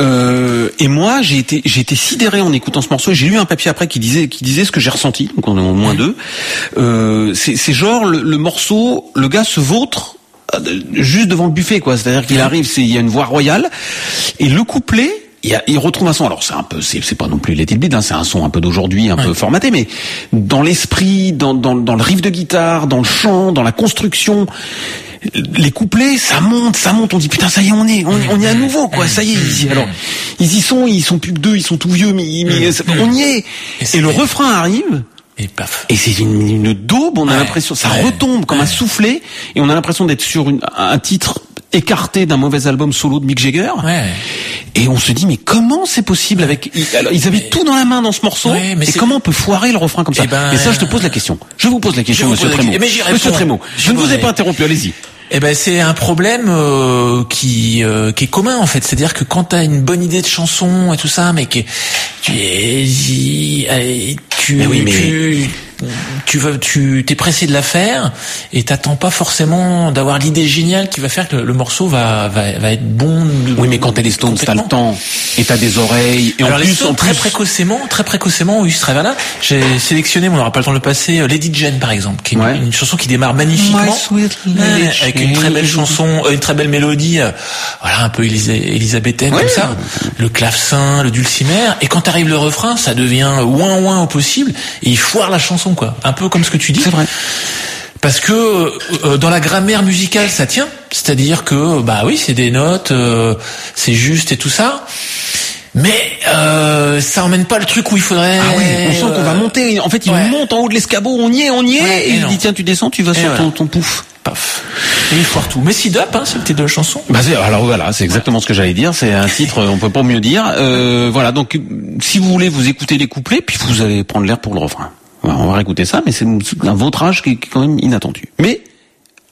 Speaker 5: Euh, et moi, j'ai été, j'ai été sidéré en écoutant ce morceau. J'ai lu un papier après qui disait, qui disait ce que j'ai ressenti. Donc on est au moins deux. Euh, c'est, genre le, le morceau, le gars se vautre euh, juste devant le buffet, quoi. C'est-à-dire qu'il arrive, il y a une voix royale, et le couplet. Il, a- il retrouve un son. Alors c'est un peu, c'est, c'est pas non plus Let It hein, c'est un son un peu d'aujourd'hui, un peu formaté, mais dans l'esprit, dans, dans, dans le riff de guitare, dans le chant, dans la construction, les couplets, ça monte, ça monte. On dit putain, ça y est, on est, on, on y est à nouveau, quoi. Ça y est. Ils y, alors, ils y sont, ils sont plus que deux, ils sont tout vieux, mais, mais on y est. Et, le refrain arrive.
Speaker 6: Et paf.
Speaker 5: Et c'est une, une daube. On a l'impression, ça retombe comme un soufflet, et on a l'impression d'être sur une- un titre écarté d'un mauvais album solo de Mick Jagger. Et on se dit mais comment c'est possible avec ils, alors, ils avaient tout dans la main dans ce morceau
Speaker 6: Ouais, mais
Speaker 5: et comment on peut foirer le refrain comme ça
Speaker 6: Eh ben,
Speaker 5: Et ça je te pose la question. Je vous pose la question monsieur
Speaker 6: la
Speaker 5: Trémaux.
Speaker 6: question. Mais j'y
Speaker 5: Monsieur. Trémaux,
Speaker 6: Je
Speaker 5: ne vous ai pas interrompu, allez-y.
Speaker 6: Eh ben c'est un problème euh, qui euh, qui est commun en fait, c'est-à-dire que quand t'as une bonne idée de chanson et tout ça, mais que tu es tu
Speaker 5: Mais oui, mais-
Speaker 6: tu tu veux, tu t'es pressé de la faire et t'attends pas forcément d'avoir l'idée géniale qui va faire que le, le morceau va, va, va être bon.
Speaker 8: Oui, mais quand t'as les Stones, t'as le temps et t'as des oreilles. Et
Speaker 6: Alors
Speaker 8: en
Speaker 6: les
Speaker 8: plus,
Speaker 6: Stones,
Speaker 8: en
Speaker 6: très
Speaker 8: plus,
Speaker 6: précocement, très précocement. J'ai sélectionné, mais on n'aura pas le temps de le passer, euh, Lady Jane par exemple, qui est une, une chanson qui démarre magnifiquement,
Speaker 8: My sweet Lady
Speaker 6: Ouais, avec une très belle chanson, euh, une très belle mélodie, euh, voilà un peu élisa- élisabéthaine
Speaker 8: Ouais.
Speaker 6: comme ça, le clavecin, le dulcimer, et quand arrive le refrain, ça devient ouin ouin au possible, et il foire la chanson quoi, un peu comme ce que tu dis.
Speaker 8: C'est vrai.
Speaker 6: Parce que euh, euh, dans la grammaire musicale, ça tient. C'est-à-dire que bah oui, c'est des notes, euh, c'est juste et tout ça. Mais euh, ça emmène pas le truc où il faudrait.
Speaker 8: Ah oui, on sent qu'on va monter. En fait, il
Speaker 6: Ouais.
Speaker 8: monte en haut de l'escabeau, on y est, on y est.
Speaker 6: Ouais,
Speaker 8: et
Speaker 6: et
Speaker 8: il dit tiens, tu descends, tu vas
Speaker 6: Et
Speaker 8: sur
Speaker 6: voilà.
Speaker 8: ton, ton pouf.
Speaker 6: Paf. Et il foire tout. Mais si up, hein, c'était deux chansons.
Speaker 8: Bah alors voilà, c'est exactement ce que j'allais dire. C'est un titre, on peut pas mieux dire. Euh, voilà, donc si vous voulez, vous écoutez les couplets, puis vous allez prendre l'air pour le refrain. On va réécouter ça, mais c'est un vautrage qui est quand même inattendu. Mais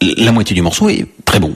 Speaker 8: la moitié du morceau est très bon.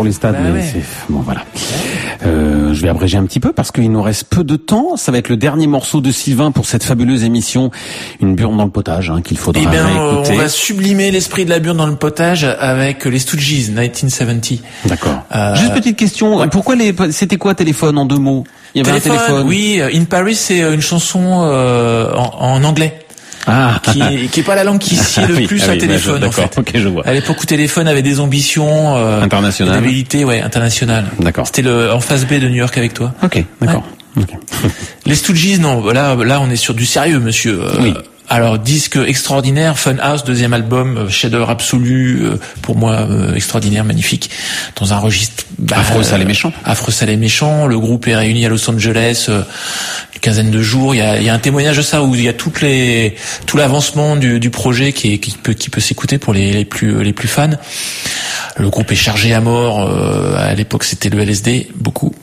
Speaker 6: Pour les
Speaker 8: stades.
Speaker 6: Bah
Speaker 8: mais
Speaker 6: ouais.
Speaker 8: c'est bon, voilà. Euh, je vais abréger un petit peu parce qu'il nous reste peu de temps. Ça va être le dernier morceau de Sylvain pour cette fabuleuse émission, une burne dans le potage, hein, qu'il faudra
Speaker 6: Eh bien,
Speaker 8: réécouter.
Speaker 6: on va sublimer l'esprit de la burne dans le potage avec les Stooges, 1970.
Speaker 8: D'accord.
Speaker 6: Euh,
Speaker 8: Juste petite question. Pourquoi les, c'était quoi téléphone en deux mots? Il y avait un téléphone.
Speaker 6: Oui, euh, In Paris, c'est euh, une chanson euh, en, en anglais.
Speaker 5: Ah.
Speaker 6: qui, est, qui est pas la langue qui sied le
Speaker 5: Oui,
Speaker 6: plus
Speaker 5: ah
Speaker 6: à
Speaker 5: oui,
Speaker 6: téléphone en
Speaker 5: d'accord,
Speaker 6: fait.
Speaker 5: ok, je vois.
Speaker 6: À l'époque où téléphone avait des ambitions euh,
Speaker 5: Internationales.
Speaker 6: des velléités, ouais, internationales.
Speaker 5: D'accord.
Speaker 6: C'était le en phase B de New York avec toi.
Speaker 5: Ok, d'accord.
Speaker 6: Les Stooges, non, là, là, on est sur du sérieux, monsieur. Euh,
Speaker 5: Oui.
Speaker 6: Alors, disque extraordinaire, Funhouse, deuxième album, euh, chef-d'œuvre absolu, euh, pour moi euh, extraordinaire, magnifique, dans un registre bah,
Speaker 5: Affreux, sale et méchant.
Speaker 6: Affreux, sale et méchant. Le groupe est réuni à Los Angeles, euh, une quinzaine de jours. Il y a, il y a un témoignage de ça où il y a toutes les, tout l'avancement du, du projet qui, est, qui peut, qui peut s'écouter pour les, les plus, les plus fans. Le groupe est chargé à mort. euh, à l'époque, c'était le LSD, beaucoup.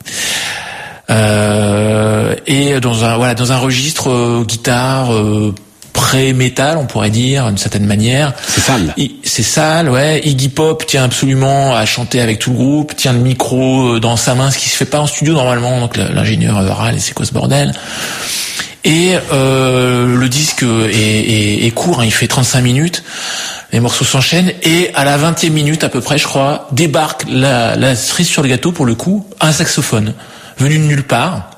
Speaker 6: Euh, et dans un voilà dans un registre euh, guitare euh, pré-métal on pourrait dire d'une certaine manière.
Speaker 5: C'est sale.
Speaker 6: C'est sale ouais. Iggy Pop tient absolument à chanter avec tout le groupe tient le micro euh, dans sa main ce qui se fait pas en studio normalement. Donc l'ingénieur euh, râle et c'est quoi ce bordel. Et euh, le disque est, est- est court, hein, il fait 35 minutes. Les morceaux s'enchaînent. Et à la 20e minute à peu près, je crois, débarque la, la cerise sur le gâteau pour le coup, un saxophone venu de nulle part,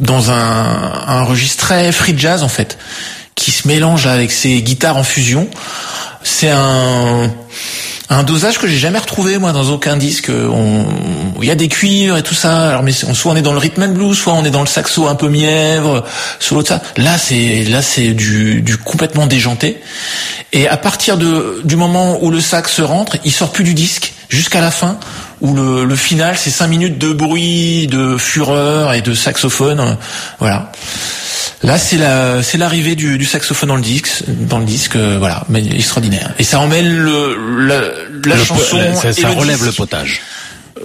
Speaker 6: dans un, un registre très free jazz en fait, qui se mélange avec ses guitares en fusion. C'est un un dosage que j'ai jamais retrouvé moi dans aucun disque. Il y a des cuivres et tout ça. Alors mais soit on est dans le rhythm and blues, soit on est dans le saxo un peu mièvre, sur l'autre ça. Là c'est là c'est du, du complètement déjanté. Et à partir de du moment où le sax rentre, il sort plus du disque jusqu'à la fin où le, le final c'est cinq minutes de bruit, de fureur et de saxophone. euh, Voilà. Là, c'est la, c'est l'arrivée du, du saxophone dans le disque, dans le disque, euh, voilà, mais extraordinaire. Et ça emmène le, la, la
Speaker 5: Le po-
Speaker 6: chanson
Speaker 5: ça,
Speaker 6: et
Speaker 5: ça
Speaker 6: le
Speaker 5: relève
Speaker 6: disque
Speaker 5: le potage.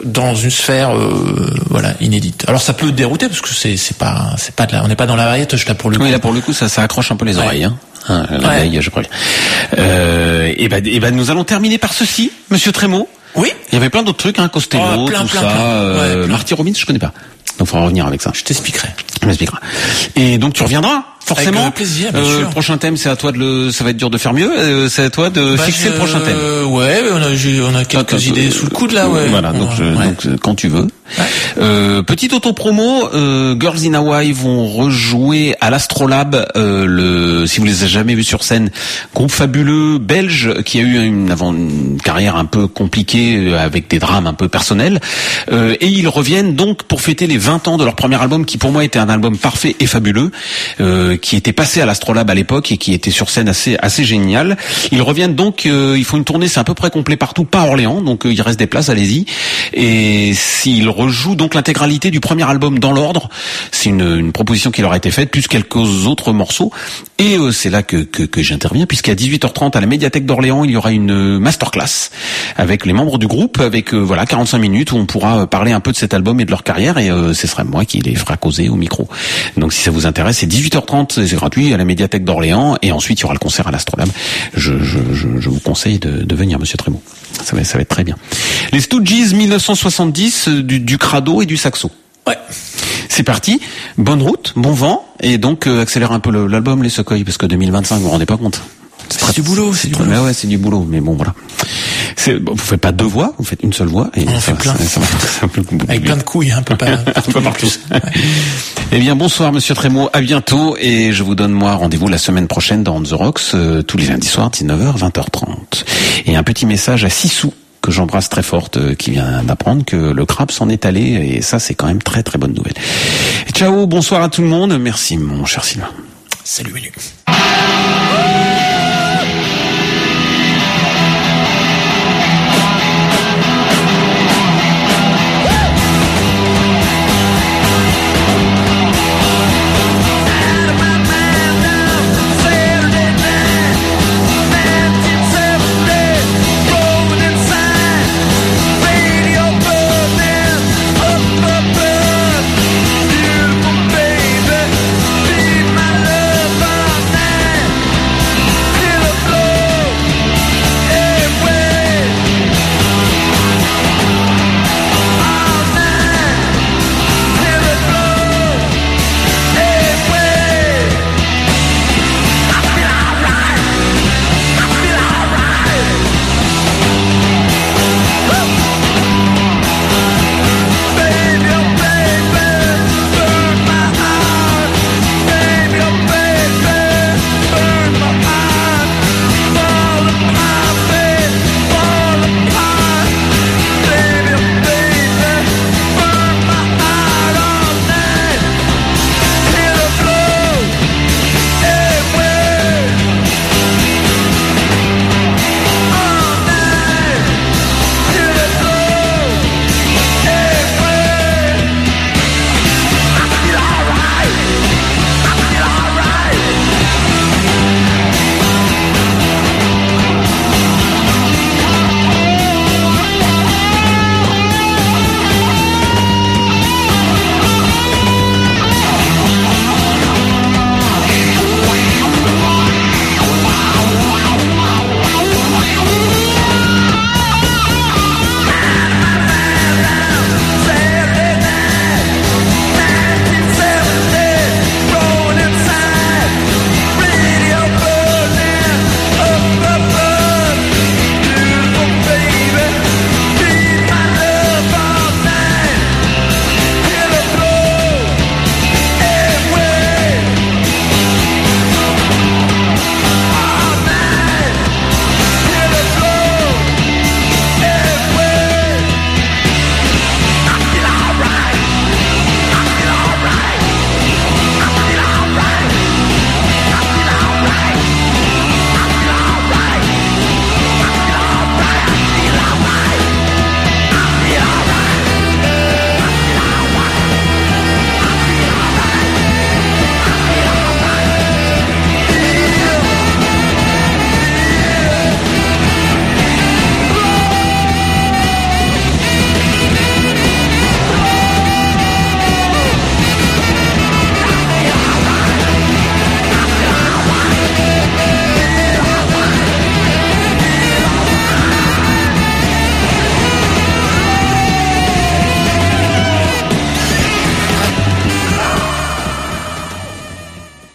Speaker 6: dans une sphère, euh, voilà, inédite. Alors ça peut dérouter parce que c'est, c'est pas, c'est pas de la, on n'est pas dans la variété, je là pour le coup.
Speaker 5: Oui, là pour le coup, ça, ça accroche un peu les
Speaker 6: Ouais.
Speaker 5: oreilles. Hein. Hein, la
Speaker 6: Ouais.
Speaker 5: veille, je crois. Euh, et ben, et ben, nous allons terminer par ceci, Monsieur Trémo.
Speaker 6: Oui.
Speaker 5: Il y avait plein d'autres trucs, hein, Costello,
Speaker 6: Oh, plein,
Speaker 5: tout
Speaker 6: plein,
Speaker 5: ça.
Speaker 6: plein.
Speaker 5: euh. Marty Robbins, je connais pas. Donc, faudra revenir avec ça.
Speaker 6: Je t'expliquerai.
Speaker 5: Tu m'expliqueras. Et donc, tu reviendras, forcément.
Speaker 6: Avec plaisir, bien
Speaker 5: Euh,
Speaker 6: sûr.
Speaker 5: Le prochain thème, c'est à toi de le, ça va être dur de faire mieux. euh, c'est à toi de
Speaker 6: Bah,
Speaker 5: fixer le prochain thème.
Speaker 6: Ouais, on a, on a quelques
Speaker 5: Attends,
Speaker 6: idées
Speaker 5: euh,
Speaker 6: sous le coude là, ouais.
Speaker 5: Voilà, donc, je-
Speaker 6: Ouais.
Speaker 5: donc, euh, quand tu veux. Euh, petite auto-promo, euh, Girls in Hawaii vont rejouer à l'Astrolabe, euh, le, si vous les avez jamais vus sur scène, groupe fabuleux belge qui a eu une, avant une carrière un peu compliquée euh, avec des drames un peu personnels. Euh, et ils reviennent donc pour fêter les 20 ans de leur premier album qui pour moi était un album parfait et fabuleux, euh, qui était passé à l'Astrolabe à l'époque et qui était sur scène assez assez génial. Ils reviennent donc, euh, ils font une tournée, c'est à peu près complet partout, pas Orléans, donc euh, il reste des places, allez-y. Et s'ils rejouent donc l'intégralité du premier album dans l'ordre, c'est une, une proposition qui leur a été faite, plus quelques autres morceaux. Et euh, c'est là que, que, que j'interviens, puisqu'à 18h30 à la médiathèque d'Orléans, il y aura une euh, masterclass avec les membres du groupe, avec voilà 45 minutes où on pourra parler un peu de cet album et de leur carrière, et ce sera moi qui les fera causer au micro. Donc si ça vous intéresse, c'est 18h30, c'est gratuit à la médiathèque d'Orléans, et ensuite il y aura le concert à l'Astrolabe. Je, je, je, je vous conseille de, de venir, Monsieur Trémaux. Ça va, ça va être très bien. Les Stooges 1970 euh, du, du crado et du saxo.
Speaker 6: Ouais.
Speaker 5: C'est parti. Bonne route, bon vent, et donc euh, accélère un peu le- l'album Les Secoilles parce que 2025, vous vous rendez pas compte.
Speaker 6: C'est du boulot, c'est du boulot.
Speaker 5: mais ouais, c'est du boulot, mais bon voilà. C'est, bon, vous faites pas deux voix, vous faites une seule voix et
Speaker 6: On en fait plein.
Speaker 5: ça, ça
Speaker 6: Avec plein de couilles, un peu pas,
Speaker 5: un peu partout. Eh bien, bonsoir, Monsieur Trémo. À bientôt. Et je vous donne, moi, rendez-vous la semaine prochaine dans On The Rocks, euh, tous les lundis soirs, 19h, 20h30. Et un petit message à Sissou, que j'embrasse très forte, euh, qui vient d'apprendre que le crabe s'en est allé. Et ça, c'est quand même très, très bonne nouvelle. Ciao, bonsoir à tout le monde. Merci, mon cher Sylvain.
Speaker 6: Salut, Manu.